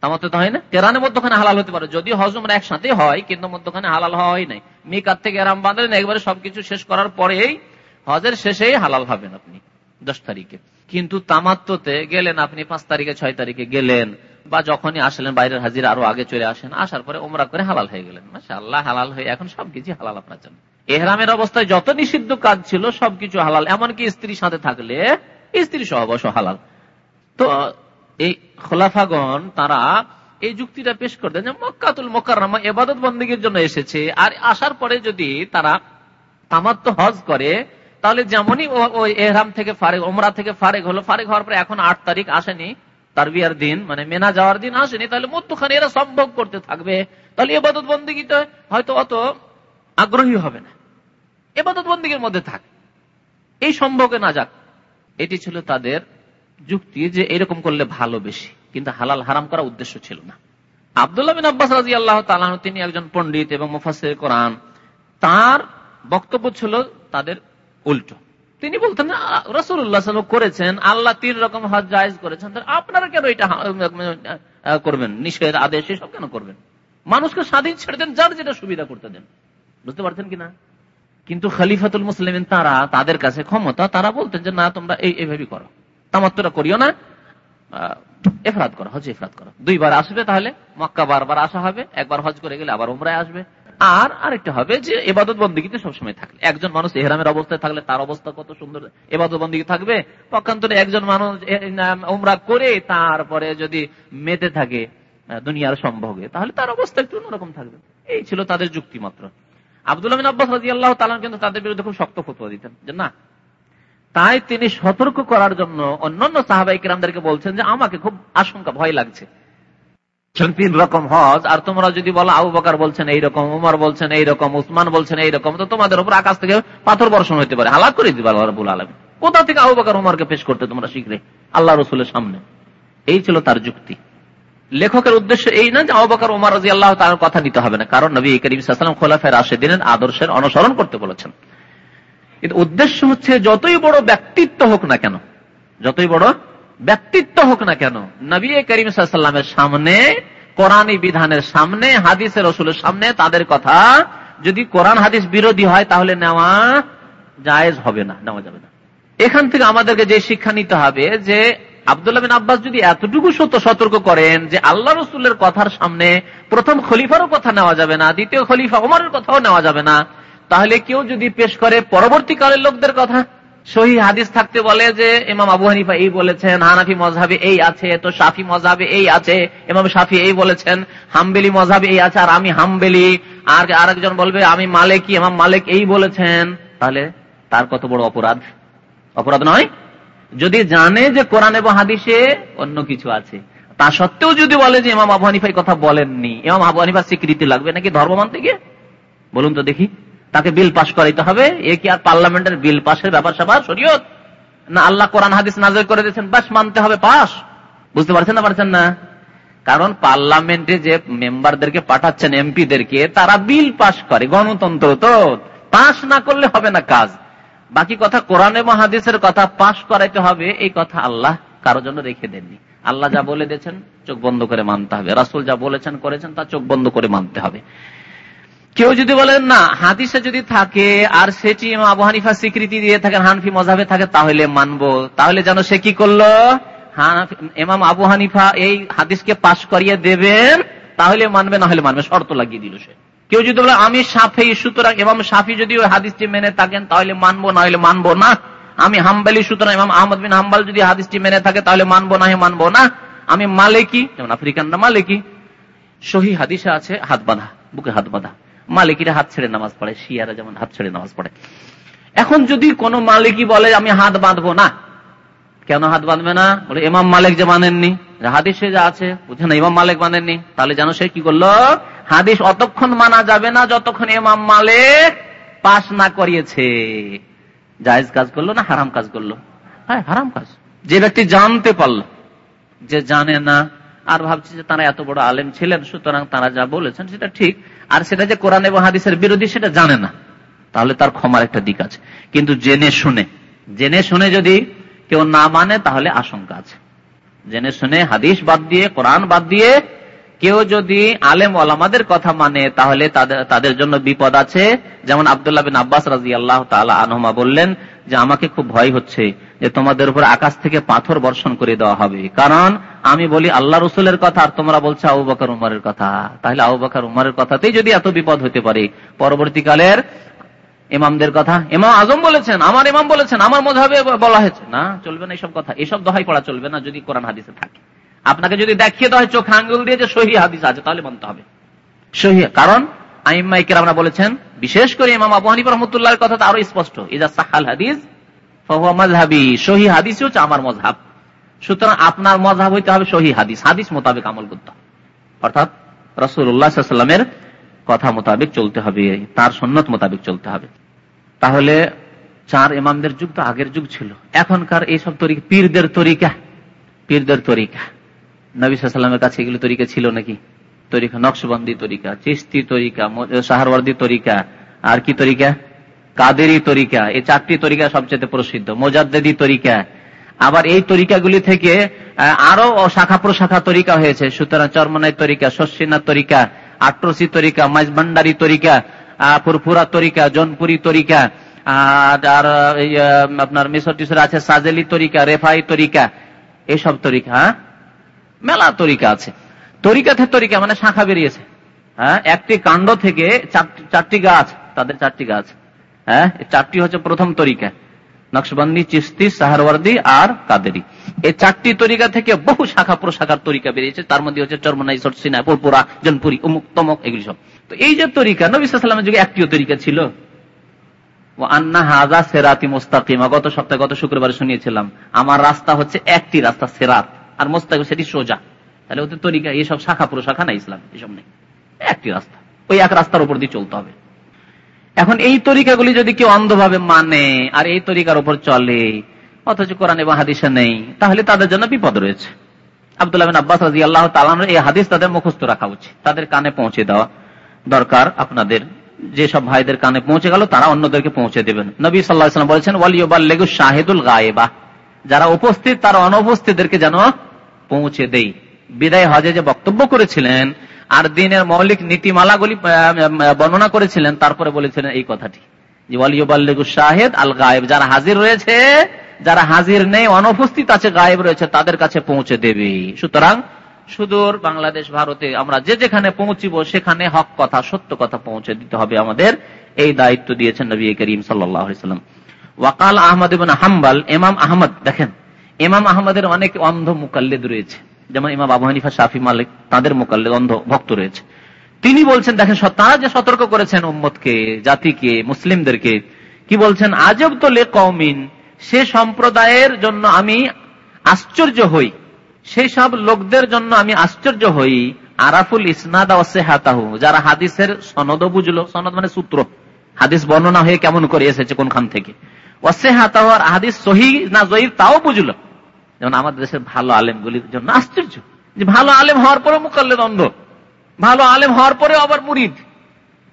তামাত্মতে হয় না? মধ্যখানে হালাল হতে পারে। যদি একসাথে হয়, কিন্তু মধ্যখানে হালাল হয় নাই। মিকার থেকে এরাম একবারে সবকিছু শেষ করার পরেই হজের শেষেই হালাল হবেন আপনি, দশ তারিখে। কিন্তু তামাত্মতে গেলেন আপনি পাঁচ তারিখে, ছয় তারিখে গেলেন বা যখনই আসলেন, বাইরের হাজির আরও আগে চলে আসেন, আসার পরে ওমরা করে হালাল হয়ে গেলেন। মাসা আল্লাহ হালাল হয়ে এখন সবকিছু হালাল আপনার জন্য। এহরামের অবস্থায় যত নিষিদ্ধ কাজ ছিল, সবকিছু হালাল। এমনকি স্ত্রীর সাথে থাকলে স্ত্রী সহ অবশ্য হালাল। তো এই খোলাফাগণ, তারা এই যুক্তিটা পেশ করতেন যে মক্কাতুল মোকাররামা এবাদত বন্দীগীর জন্য এসেছে। আর আসার পরে যদি তারা তামাত্ম হজ করে, তাহলে যেমনই ওই এহরাম থেকে ফারেক ওমরা থেকে ফারেক হলো ফারেক হওয়ার পরে এখন আট তারিখ আসেনি তার বিয়ার দিন মানে মেনা যাওয়ার দিন আসেনি, তাহলে মধ্যখানে এরা সম্ভব করতে থাকবে। তাহলে এবাদত বন্দীগীতে হয়তো অত আগ্রহী হবে না। এবাদত বন্দীগীর মধ্যে থাক। এই সম্ভবে না যাক। এটি ছিল তাদের যুক্তি যে এরকম করলে ভালো বেশি, কিন্তু হালাল হারাম করা উদ্দেশ্য ছিল না। আবদুল্লাহ বিন আব্বাস রাজি আল্লাহ তালাহ তিনি একজন পন্ডিত এবং মুফাসের কোরআন। তার বক্তব্য ছিল তাদের উল্টো। তিনি বলতেন রসুল্লাহ করেছেন, আল্লাহ তিন রকম হজ জায়জ করেছেন। আপনারা কেন এটা করবেন? নিষেধ, আদেশ, এসব কেন করবেন? মানুষকে স্বাধীন ছেড়ে দেন, যার যেটা সুবিধা করতে দেন। বুঝতে পারছেন কিনা? কিন্তু খালিফাতুল মুসলিম তারা, তাদের কাছে ক্ষমতা, তারা বলতেন যে, না, তোমরা এই, এইভাবে করো। তামাত্তরা করিও না। এফরাত করো হজ এফরাত করো। দুইবার আসবে তাহলে, মক্কা বারবার আসা হবে। একবার হজ করে গেলে আবার উমরায় আসবে। আর আরেকটা হবে যে, এবাদত বন্দীতে সবসময় থাকলে। একজন মানুষ এহরামের অবস্থায় থাকলে তার অবস্থা কত সুন্দর। এবাদত বন্দী থাকবে? পক্ষান্তরে একজন মানুষ উমরা করে তারপরে যদি মেতে থাকে দুনিয়ার সম্ভবে তাহলে তার অবস্থা একটু অন্যরকম থাকবে। এই ছিল তাদের যুক্তি মাত্র। আবদুল্লাহ আব্বাস রাজি আল্লাহ তালাম কিন্তু তাদের বিরুদ্ধে খুব শক্ত ফতুয়া দিতেন, যে না। তাই তিনি সতর্ক করার জন্য অন্যান্য সাহাবাই বলছেন যে, আমাকে খুব আশঙ্কা, ভয় লাগছে। তিন রকম হজ, আর তোমরা যদি বলো, আবু বকার বলছেন এইরকম, উমর বলছেন এইরকম, উসমান বলছেন এইরকম, তো তোমাদের উপর আকাশ থেকে পাথর বর্ষণ হইতে পারে। হালাক করে দিবে রবুল আলম কোথা থেকে আবু বকার, উমরকে পেশ করতে তোমরা শিখলে? আল্লাহ রসুলের সামনে। এই ছিল তার যুক্তি। লেখকের উদ্দেশ্য এই না যে আবু বকার, উমর রাজি আল্লাহ তার কথা নিতে হবে না। কারণ নবী করিম সাল্লাম খোলাফের আসে দিনের আদর্শের অনুসরণ করতে বলেছেন। কিন্তু উদ্দেশ্য হচ্ছে যতই বড় ব্যক্তিত্ব হোক না কেন, যতই বড় ব্যক্তিত্ব হোক না কেন, নবী করিম সাল্লামের সামনে, কোরআনী বিধানের সামনে, হাদিসের রসুলের সামনে তাদের কথা যদি কোরআন হাদিস বিরোধী হয় তাহলে নেওয়া জায়েজ হবে না, নেওয়া যাবে না। এখান থেকে আমাদেরকে যে শিক্ষা নিতে হবে যে আবদুল্লাহ বিন আব্বাস যদি এতটুকু সত্য সতর্ক করেন যে আল্লাহ রসুলের কথার সামনে প্রথম খলিফারও কথা নেওয়া যাবে না, দ্বিতীয় খলিফা ওমরের কথাও নেওয়া যাবে না, তাহলে কেউ যদি পেশ করে পরবর্তীকালের লোকদের কথা? সহি হাদিস থাকতে বলে যে ইমাম আবু হানিফা এই বলেছেন, হানাফি মজাবে এই আছে, তো সাফি মজাবে এই আছে, ইমাম সাফি এই বলেছেন, হামবেলি মজাবে এই আছে, আর আমি হামবেলি, আর আরেকজন বলবে, আমি মালিক, ইমাম মালিক এই বলেছেন। তাহলে তার কত বড় অপরাধ? অপরাধ নয়? যদি জানে যে কোরআন এবং হাদিসে অন্য কিছু আছে, তা সত্ত্বেও যদি বলে যে ইমাম আবু হানিফাই কথা বলেননি, ইমাম আবু হানিফার স্বীকৃতি লাগবে নাকি ধর্ম মানতে গিয়ে? বলুন তো দেখি। তাকে বিল পাশ করাইতে হবে, এ কি আর পার্লামেন্টের বিল পাশের ব্যাপার স্যাপার, শরীয়ত? না আল্লাহ কোরআন হাদিস নাজর করে দিয়েছেন বাস মানতে হবে, পাশ। বুঝতে পারছেন না পারছেন না? কারণ পার্লামেন্টে যে মেম্বারদেরকে পাঠাচ্ছেন, এমপিদেরকে, তারা বিল পাশ করে, গণতন্ত্র তো। পাশ না করলে হবে না কাজ। বাকি কথা কোরআন এবং হাদিসের কথা পাশ করাইতে হবে, এই কথা আল্লাহ কারোর জন্য রেখে দেননি। আল্লাহ যা বলে দিয়েছেন, চোখ বন্ধ করে মানতে হবে। রাসুল যা বলেছেন, করেছেন, তা চোখ বন্ধ করে মানতে হবে। কেউ যদি বলেন, না, হাদিসে যদি থাকে আর সেটি আবু হানিফা স্বীকৃতি দিয়ে থাকেন, হানফি মজাবে থাকে, তাহলে মানবো। তাহলে যেন সে কি করল? এমাম আবু হানিফা এই হাদিসকে পাশ করিয়ে দেবেন, তাহলে মানবে, না হলে মানবে। শর্ত লাগিয়ে দিল সে। কেউ যদি বলে, আমি সাফি সুতরাং এমাম সাফি যদি ওই হাদিসটি মেনে থাকেন, তাহলে মানবো না হলে মানবো না। আমি হাম্বালি, সুতরাং এমাম আহমদ বিন হাম্বাল যদি হাদিসটি মেনে থাকে, তাহলে মানবো না মানবো না। আমি মালিকি, যেমন আফ্রিকানরা মালিকি। সহি হাদিসে আছে, হাত বাঁধা, বুকে হাত বাঁধা। মালিকিরা হাত ছেড়ে নামাজ পড়ে, শিয়ারা যেমন হাত ছেড়ে নামাজ পড়ে। এখন যদি কোন মালিকই বলে, আমি হাত বাঁধবো না। কেন হাত বাঁধবে না? বলে, ইমাম মালিক যে মানেননি। হাদিসে যা আছে, বুঝে না ইমাম মালিক মানেননি। তাহলে জানো সে কি করল? হাদিস অতক্ষণ মানা যাবে না যতক্ষণ ইমাম মালিক পাশ না করিয়েছে। জায়েজ কাজ করল না হারাম কাজ করল? হ্যাঁ হারাম কাজ। যে ব্যক্তি জানতে পারল। যে জানে না আর ভাবছি যে তারা এত বড় আলেম ছিলেন সুতরাং তারা যা বলেছেন সেটা ঠিক। আর সেটা যে কোরআন এবং হাদিসের বিরোধী সেটা জানে না। তাহলে তার ক্ষমার একটা দিক আছে। কিন্তু জেনে শুনে জেনে শুনে যদি কেউ না মানে তাহলে আশঙ্কা আছে। জেনে শুনে হাদিস বাদ দিয়ে কোরআন বাদ দিয়ে কেউ যদি আলেম ওলামাদের কথা মানে তাহলে তাদের জন্য বিপদ আছে। যেমন আবদুল্লাহ বিন আব্বাস রাজি আল্লাহ আনহমা বললেন যে, আমাকে খুব ভয় হচ্ছে যে, তোমাদের উপর আকাশ থেকে পাথর বর্ষণ করে দেওয়া হবে। কারণ আমি বলি আল্লাহ রসুলের কথা, আর তোমরা বলছো আবু বাকর উমারের কথা। তাহলে আবু বাকর উমারের কথাতেই যদি এত বিপদ হতে পারে, পরবর্তীকালের ইমামদের কথা, ইমাম আজম বলেছেন, আমার ইমাম বলেছেন, আমার মজাবে বলা হয়েছে। না, চলবে না এইসব কথা। এসব দহাই পড়া চলবে না যদি কোরআন হাদিসে থাকে। আপনাকে যদি দেখিয়ে দেওয়া হয়, চোখ আঙ্গুল দিয়ে যে সহি হাদিস আছে, তাহলে মানতে হবে। সহি, কারণ বলেছেন, বিশেষ করে ইমাম আবু হানিফ কথা আরও স্পষ্ট, ইজা সাহাল হাদিস সহি হচ্ছে আমার সুতরাং আপনার হইতে হবে সহি হাদিস হাদিস মোতাবেক আমল করতে অর্থাৎ রসুল্লাহামের কথা মোতাবেক চলতে হবে, তার সন্ন্যত মোতাবেক চলতে হবে। তাহলে চার ইমামদের যুগ তো আগের যুগ ছিল। এখনকার এইসব তরিকা, পীরদের তরিকা পীরদের তরিকা। নবী সাল্লামের কাছে এগুলো তরিকা ছিল নাকি? তরিকা, নকশবন্দি তরিকা, চিস্তি তরিকা সাহারওয়ার্দি তরিকা, আর কি তরিকা? কাদেরি তরিকা, এই চারটি তরিকা সবচেয়ে প্রসিদ্ধ। মোজাদ্দি তরিকা। আবার এই তরিকাগুলি থেকে আরও শাখা প্রশাখা তরিকা হয়েছে। সুতরাং চরমনাই তরিকা, শস্যিনা তরিকা, আট্রসি তরিকা মাইজভান্ডারি তরিকা ফুরফুরা তরিকা, জনপুরি তরিকা আর আপনার মিশর টিসর আছে সাজেলি তরিকা, রেফাই তরিকা। এইসব তরিকা হ্যাঁ? মেলা তরিকা আছে। তরিকাতে তরিকা মানে শাখা বেরিয়েছে। হ্যাঁ একটি কাণ্ড থেকে চারটি গাছ, তাদের চারটি গাছ। হ্যাঁ চারটি হচ্ছে প্রথম তরিকা। নকশবন্দি, চিস্তি, সাহারওয়ার্দি আর কাদেরি। এই চারটি তরিকা থেকে বহু শাখা প্রশাখার তরিকা বেরিয়েছে। তার মধ্যে হচ্ছে চরমনাই, সরসিনা, পুরপুরা, জনপুরি, উমুক, তমক, এগুলি সব। তো এই যে তরিকা, নবী যুগে একটিও তরিকা ছিল। ও আন্না হাজা সেরাতি মোস্তাকিমা, গত সপ্তাহে গত শুক্রবার শুনিয়েছিলাম, আমার রাস্তা হচ্ছে একটি রাস্তা, সেরাত। আর মোস্তাক সেটি সোজা। তাহলে ওদের তরিকা এইসব শাখা প্রশাখা না ইসলাম, এসব নেই। একটি রাস্তা। ওই এক রাস্তার উপর দিয়ে চলতে হবে। এখন এই তরিকাগুলি যদি কেউ অন্ধভাবে মানে আর এই তরিকার উপর চলে, অথচ কোরআন এবং হাদিসে নেই, তাহলে তাদের জন্য বিপদ রয়েছে। আবদুল্লাহ আব্বাস রাজি আল্লাহ তালানোর এই হাদিস তাদের মুখস্থ রাখা উচিত। তাদের কানে পৌঁছে দেওয়া দরকার আপনাদের। যেসব ভাইদের কানে পৌঁছে গেল, তারা অন্যদেরকে পৌঁছে দেবেন। নবী সাল্লাহাম বলেছেন ওয়ালিউবাল্লেগু শাহিদুল গায়েবা। যারা উপস্থিত, তারা অনুপস্থিতদেরকে যেন পৌঁছে দেই। বিদায় হজে যে বক্তব্য করেছিলেন, আর দিনের মৌলিক নীতিমালাগুলি বর্ণনা করেছিলেন, তারপরে বলেছিলেন এই কথাটি। যারা হাজির রয়েছে, যারা হাজির নেই, অনুপস্থিত আছে, গায়েব রয়েছে, তাদের কাছে পৌঁছে দেবে। সুতরাং সুদূর বাংলাদেশ, ভারতে আমরা যে যেখানে পৌঁছিব, সেখানে হক কথা, সত্য কথা পৌঁছে দিতে হবে আমাদের। এই দায়িত্ব দিয়েছেন নবী করিম সাল্লাম ওয়াকাল আহমদ হাম্বাল এমাম আহমদ, দেখেন। ইমাম আহমদের অনেক অন্ধ মুকাল্লিদ রয়েছে। যেমন ইমাম আবু হানিফা, শাফি, মালিক, তাদের মুকাল্লিদ, অন্ধ ভক্ত রয়েছে। তিনি বলছেন, দেখেন তারা যে সতর্ক করেছেন উম্মতকে, জাতিকে, মুসলিমদেরকে, কি বলছেন? আজব তো লে কৌমিন সে সম্প্রদায়ের জন্য আমি আশ্চর্য হই। সেই সব লোকদের জন্য আমি আশ্চর্য হই। আরাফুল ইসনাদ হাতাহু যারা হাদিসের সনদ বুঝলো। সনদ মানে সূত্র। হাদিস বর্ণনা হয়ে কেমন করে এসেছে কোনখান থেকে। ওসে হাতাহু আর হাদিস সহি না জয়ীর তাও বুঝলো। যেমন আমাদের দেশের ভালো আলেমগুলির জন্য আশ্চর্য যে ভালো আলেম হওয়ার পরে মুকাল্লে দ্বন্দ্ব। ভালো আলেম হওয়ার পরে আবার মুরিদ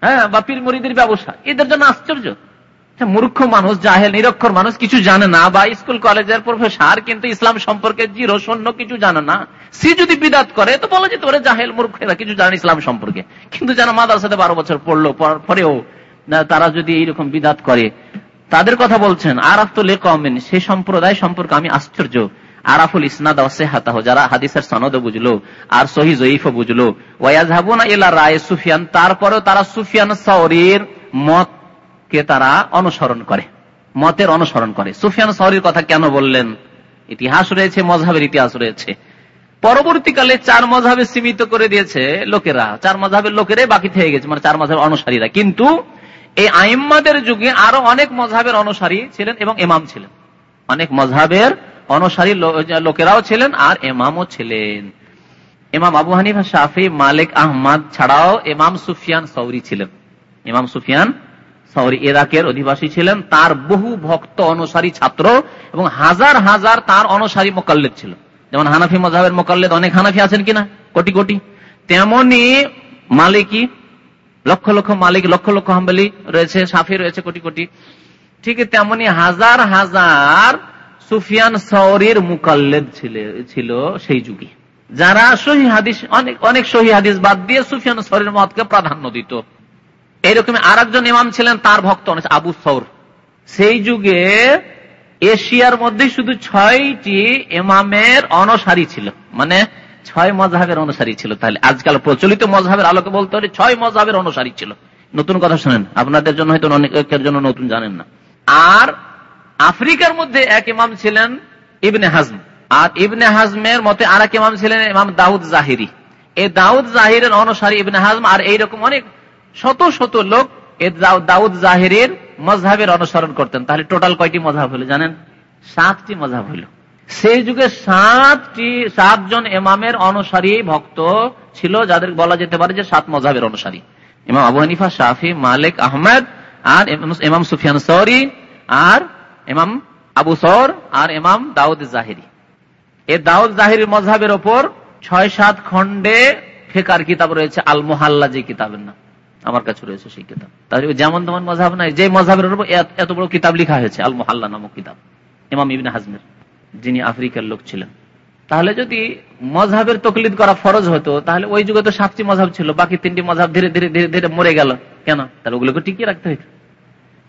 হ্যাঁ বা পীর মুরিদের ব্যবসা। এদের জন্য আশ্চর্য। আচ্ছা, মূর্খ মানুষ জাহেল নিরক্ষর মানুষ কিছু জানে না বা স্কুল কলেজের প্রফেসর কিন্তু ইসলাম সম্পর্কে জিরো শূন্য কিছু জানে না। সে যদি বিদাত করে তো বলা যেতে পারে জাহেল মূর্খ এরা কিছু জানে ইসলাম সম্পর্কে। কিন্তু যারা মাদ্রাসাতে বারো বছর পড়ল পরেও তারা যদি এইরকম বিদাত করে তাদের কথা বলছেন আর আফতুল কমেন সে সম্প্রদায় সম্পর্কে আমি আশ্চর্য। আরাফুল ইসনাদ হাতাহ যারা হাদিসের সনদ বুঝলো আর সহি জয়ীফ বুঝলো। ওয়াজহাবুনা ইলা রায় সুফিয়ান, তারপরেও তারা সুফিয়ান সৌরির মত কে তারা অনুসরণ করে, মতের অনুসরণ করে। সুফিয়ান সৌরির কথা কেন বললেন? ইতিহাস রয়েছে মজহাবের ইতিহাস রয়েছে। পরবর্তীকালে চার মজাবে সীমিত করে দিয়েছে লোকেরা। চার মজাবের লোকেরাই বাকি থেকে গেছে মানে চার মজাবের অনুসারীরা। কিন্তু এই আইম্মাদের যুগে আরও অনেক মজাবের অনুসারী ছিলেন এবং এমাম ছিলেন। অনেক মজাবের অনুসারী লোকেরাও ছিলেন আর এমামও ছিলেন। ইমাম আবু হানিফা, শাফি, মালিক, আহমদ ছাড়াও ইমাম সুফিয়ান সৌরি ছিলেন। ইমাম সুফিয়ান সৌরি ইরাকের অধিবাসী ছিলেন। তার বহু ভক্ত অনুসারী ছাত্র এবং হাজার হাজার তার অনুসারী মোকাল্লেদ ছিল যেমন হানাফি মজাহের মোকাল্লেদ অনেক হানাফি আছেন কিনা? কোটি কোটি। তেমনি মালিকি, লক্ষ লক্ষ মালিক, লক্ষ লক্ষ হাম্বালি রয়েছে সাফি রয়েছে কোটি কোটি। ঠিক তেমনি হাজার হাজার সুফিয়ান সৌরির মুকাল্লেদ ছিল সেই যুগে। যারা সহি হাদিস, অনেক অনেক সহি হাদিস বাদ দিয়ে সুফিয়ান সৌরের মতকে প্রাধান্য দিত। এইরকম আর একজন ইমাম ছিলেন, তার ভক্ত আবু সৌর সেই যুগে এশিয়ার মধ্যে শুধু ছয়টি ইমামের অনসারী ছিল। মানে ছয় মজাহের অনুসারী ছিল তাহলে। আজকাল প্রচলিত মজাহের আলোকে বলতে হলে ছয় মজাহের অনুসারী ছিল। নতুন কথা শোনেন, আপনাদের জন্য হয়তো অনেকের জন্য নতুন জানেন না। আর আফ্রিকার মধ্যে এক ইমাম ছিলেন ইবনে হাজম। আর ইবনে হাজমের মতে আর এক ইমাম ছিলেন ইমাম দাউদ জাহিরি। এই দাউদ জাহিরের অনুসারী ইবনে হাজম আর এইরকম অনেক শত শত লোক দাউদ জাহিরের মজহাবের অনুসরণ করতেন। তাহলে টোটাল কয়টি মজাব হলো জানেন? সাতটি মজাব হইল সেই যুগে সাতটি সাতজন এমামের অনুসারী ভক্ত ছিল যাদের বলা যেতে পারে যে সাত মজাবের অনুসারী। ইমাম আবু হানিফা, শাফি, মালিক, আহমেদ আর ইমাম সুফিয়ান সৌরি আর ইমাম আবু সর আর ইমাম দাউদ জাহিরি। এ দাউদ জাহির মজাবের ওপর ছয় সাত খন্ডে ফেকার কিতাব রয়েছে আল মোহাল্লা যে কিতাবের নাম। আমার কাছে রয়েছে সেই কিতাব। তাহলে যেমন তেমন মজাব নাই, যে মজাবের উপর এত বড় কিতাব লিখা হয়েছে আল মোহাল্লা নামক কিতাব। ইমাম ইবিন হাজমের, যিনি আফ্রিকার লোক ছিলেন। তাহলে যদি মজাবের তকলিদ করা ফরজ হতো, তাহলে ওই যুগে তো সাতটি মজাব ছিল, বাকি তিনটি মজাব ধীরে ধীরে ধীরে ধীরে মরে গেল। কেন? তাহলে ওগুলোকে টিকিয়ে রাখতে হইতো।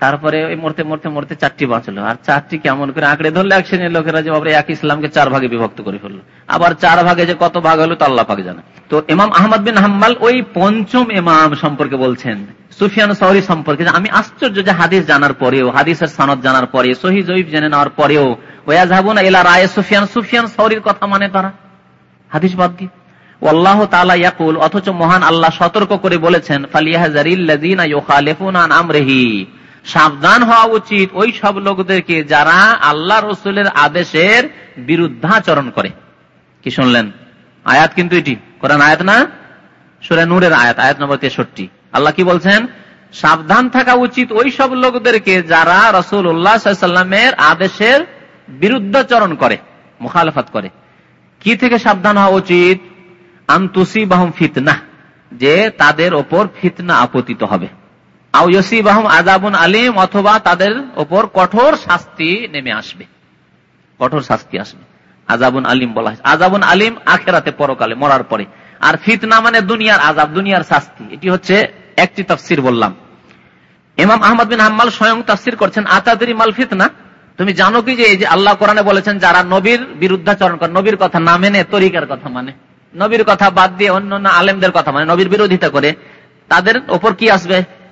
তারপরে ওই মরতে মরতে মরতে চারটি বাঁচলো। আর চারটি কেমন করে আঁকড়ে ধরলে, এক শ্রেণির লোকেরা যে এক ইসলামকে চার ভাগে বিভক্ত করে ফেলল। আবার চার ভাগে যে কত ভাগ হলো তা আল্লাহ ভাগে জানে। তো ইমাম আহমদ বিন হাম্মাল ওই পঞ্চম ইমাম সম্পর্কে বলছেন, সুফিয়ান সৌরি সম্পর্কে আমি আশ্চর্য যে হাদিস জানার পরেও, হাদিসের সনদ জানার পরে, সহি জয়ীফ জেনে নেওয়ার পরেও ওয়া যাব না এলা রায় সুফিয়ান সুফিয়ান সৌরির কথা মানে তারা? হাদিস বাদ দিয়ে অথচ মহান আল্লাহ সতর্ক করে বলেছেন আমরেহি। সাবধান হওয়া উচিত ওই সব লোকদেরকে যারা আল্লাহ রসুলের আদেশের বিরুদ্ধাচরণ করে। কি শুনলেন? আয়াত কিন্তু এটি। কোরআন আয়াত না? সুরে নূরের আয়াত আয়াত নম্বর তেষট্টি। আল্লাহ কি বলছেন? সাবধান থাকা উচিত ওই সব লোকদেরকে যারা রসুল উল্লাহামের আদেশের বিরুদ্ধাচরণ করে, মুখালফাত করে। কি থেকে সাবধান হওয়া উচিত? আন্তুসি বাহম ফিতনা, যে তাদের ওপর ফিতনা আপতিত হবে। আজাবুন আলিম, অথবা তাদের ওপর কঠোর শাস্তি নেমে আসবে। কঠোর শাস্তি আসবে। আজাবুন আলিম বলা হয় আজাবুন আলিম আখেরাতে পরকালে, মরার পরে। আর ফিতনা মানে দুনিয়ার আজাব দুনিয়ার শাস্তি। এটি হচ্ছে একটি বললাম। আহমদ বিন হাম্মাল স্বয়ং তফসির করছেন আতাদি মাল ফিতনা? তুমি জানো কি যে আল্লাহ কোরআনে বলেছেন, যারা নবীর বিরুদ্ধাচরণ করে, নবীর কথা না মেনে, তরিকার কথা মানে। নবীর কথা বাদ দিয়ে অন্য আলেমদের কথা মানে নবীর বিরোধিতা করে, তাদের ওপর কি আসবে?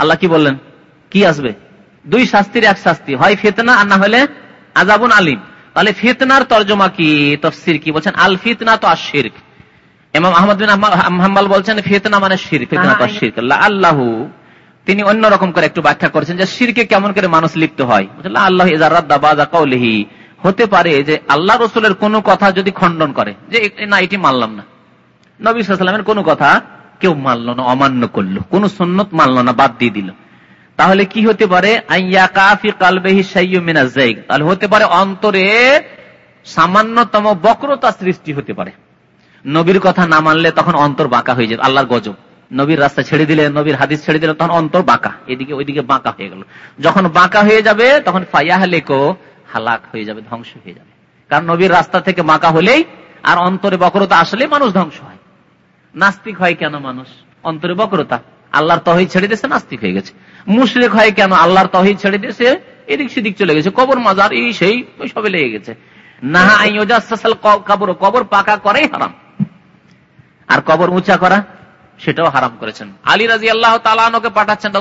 আল্লাহ কি বললেন? কি আসবে? দুই শাস্তির এক শাস্তি। হয় ফেতনা আর না হলে আজাবুন আলিম। তাহলে ফিতনার তর্জমা কি? তফসির কি? বলছেন আল ফিতনা তো আশির এমাম আহমদ বিন হাম্বাল বলছেন ফিতনা মানে শির ফিতনা তো শির আল্লাহ তিনি অন্যরকম করে একটু ব্যাখ্যা করেছেন যে শিরকে কেমন করে মানুষ লিপ্ত হয়। আল্লাহ কৌলিহি হতে পারে যে আল্লাহ রসুলের কোন কথা যদি খণ্ডন করে যে না এটি মানলাম না। নবী সাল্লামের কোন কথা কেউ মানল না, অমান্য করল। কোন সন্ন্যত মানল না, বাদ দিয়ে দিল। তাহলে কি হতে পারে? তাহলে হতে পারে অন্তরে সামান্যতম বক্রতা সৃষ্টি হতে পারে। নবীর কথা না মানলে তখন অন্তর বাঁকা হয়ে যাবে আল্লাহর গজব। নবীর রাস্তা ছেড়ে দিলে, নবীর হাদিস ছেড়ে দিলে তখন অন্তর বাঁকা, এদিকে ওইদিকে বাঁকা হয়ে গেল। যখন বাঁকা হয়ে যাবে, তখন ফাইয়া লেকো হালাক হয়ে যাবে, ধ্বংস হয়ে যাবে। কারণ নবীর রাস্তা থেকে বাঁকা হলেই আর অন্তরে বক্রতা আসলে মানুষ ধ্বংস হয়। নাস্তিক হয় কেন মানুষ? অন্তরে বক্রতা। আল্লাহর তহিদ ছেড়ে দিয়েছে, নাস্তিক হয়ে গেছে। মুশরেক হয় কেন? আল্লাহর তহিদ ছেড়ে দিয়েছে, এদিক সেদিক চলে গেছে। কবর মাজার, এই, সেই, ওই সবে লেগে গেছে। কবর কবর পাকা করাই হারাম। আর কবর উঁচা করা, সেটাও হারাম করেছেন। আলী রাজি আল্লাহ তালানকে পাঠাচ্ছেন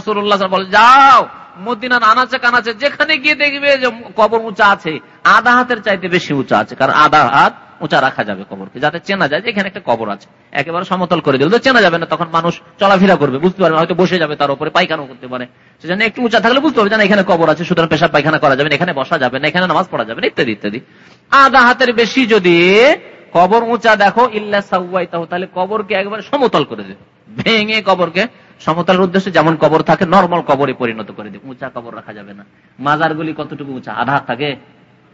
বলে যাও, মদিনার আনাচে কানাচে, যেখানে গিয়ে দেখবে যে কবর উঁচা আছে, আধা হাতের চাইতে বেশি উঁচা আছে, কারণ আধা হাত উঁচা রাখা যাবে কবরকে। যাতে চেনা যায় যে এখানে একটা কবর আছে। একেবারে সমতল করে দিল। তো চেনা যাবে না, তখন মানুষ চলাফেরা করবে, বুঝতে পারবে হয়তো বসে যাবে তার উপরে পায়খানা করতে পারে। সেজন্য একটু উঁচা থাকলে বুঝতে পারবে এখানে কবর আছে, সুতরাং পেশা পায়খানা করা যাবে এখানে বসা যাবে না, এখানে নামাজ পড়া যাবে না, ইত্যাদি ইত্যাদি। আধা হাতের বেশি যদি কবর উঁচা দেখো, ইল্লা সাউাই তাহলে কবরকে একবারে সমতল করে দেবে। ভেঙে কবরকে, সমতলের উদ্দেশ্যে যেমন কবর থাকে, নর্মাল কবরে পরিণত করে দেবে। উঁচা কবর রাখা যাবে না। মাজার গুলি কতটুকু উঁচা? আধা হাত থাকে।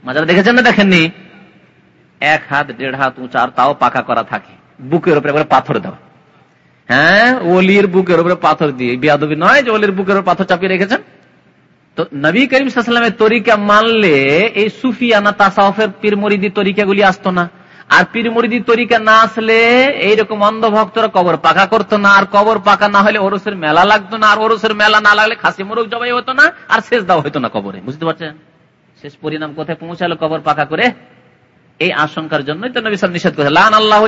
মাজার দেখেছেন না দেখেননি? এক হাত, দেড় হাত, উঁচা, আর তাও পাকা করা থাকে। বুকের উপরে পাথর দেওয়া হ্যাঁ ওলির বুকের উপরে পাথর দিয়ে। বিয়াদবি নয় যে ওলির বুকের উপরে পাথর চাপিয়ে রেখেছেন। তো নবী করিম সাল্লামের তরিকা মানলে এই সুফিয়ানা তাসাউফের পীরমরিদি তরিকাগুলি আসতো না। আর পীরমরিদি তরিকা না আসলে এইরকম অন্ধভক্তরা কবর পাকা করতো না। আর কবর পাকা না হলে ওরসের মেলা লাগতো না। আর ওরসের মেলা না লাগলে খাসি মুরগ জবাই হতো না। আর শেষ দাও হতো না কবরে। বুঝতে পারছেন? শেষ পরিণাম কোথায় পৌঁছালো কবর পাকা করে? এই আশঙ্কার জন্যই তো নবী নিষেধ লান আল্লাহ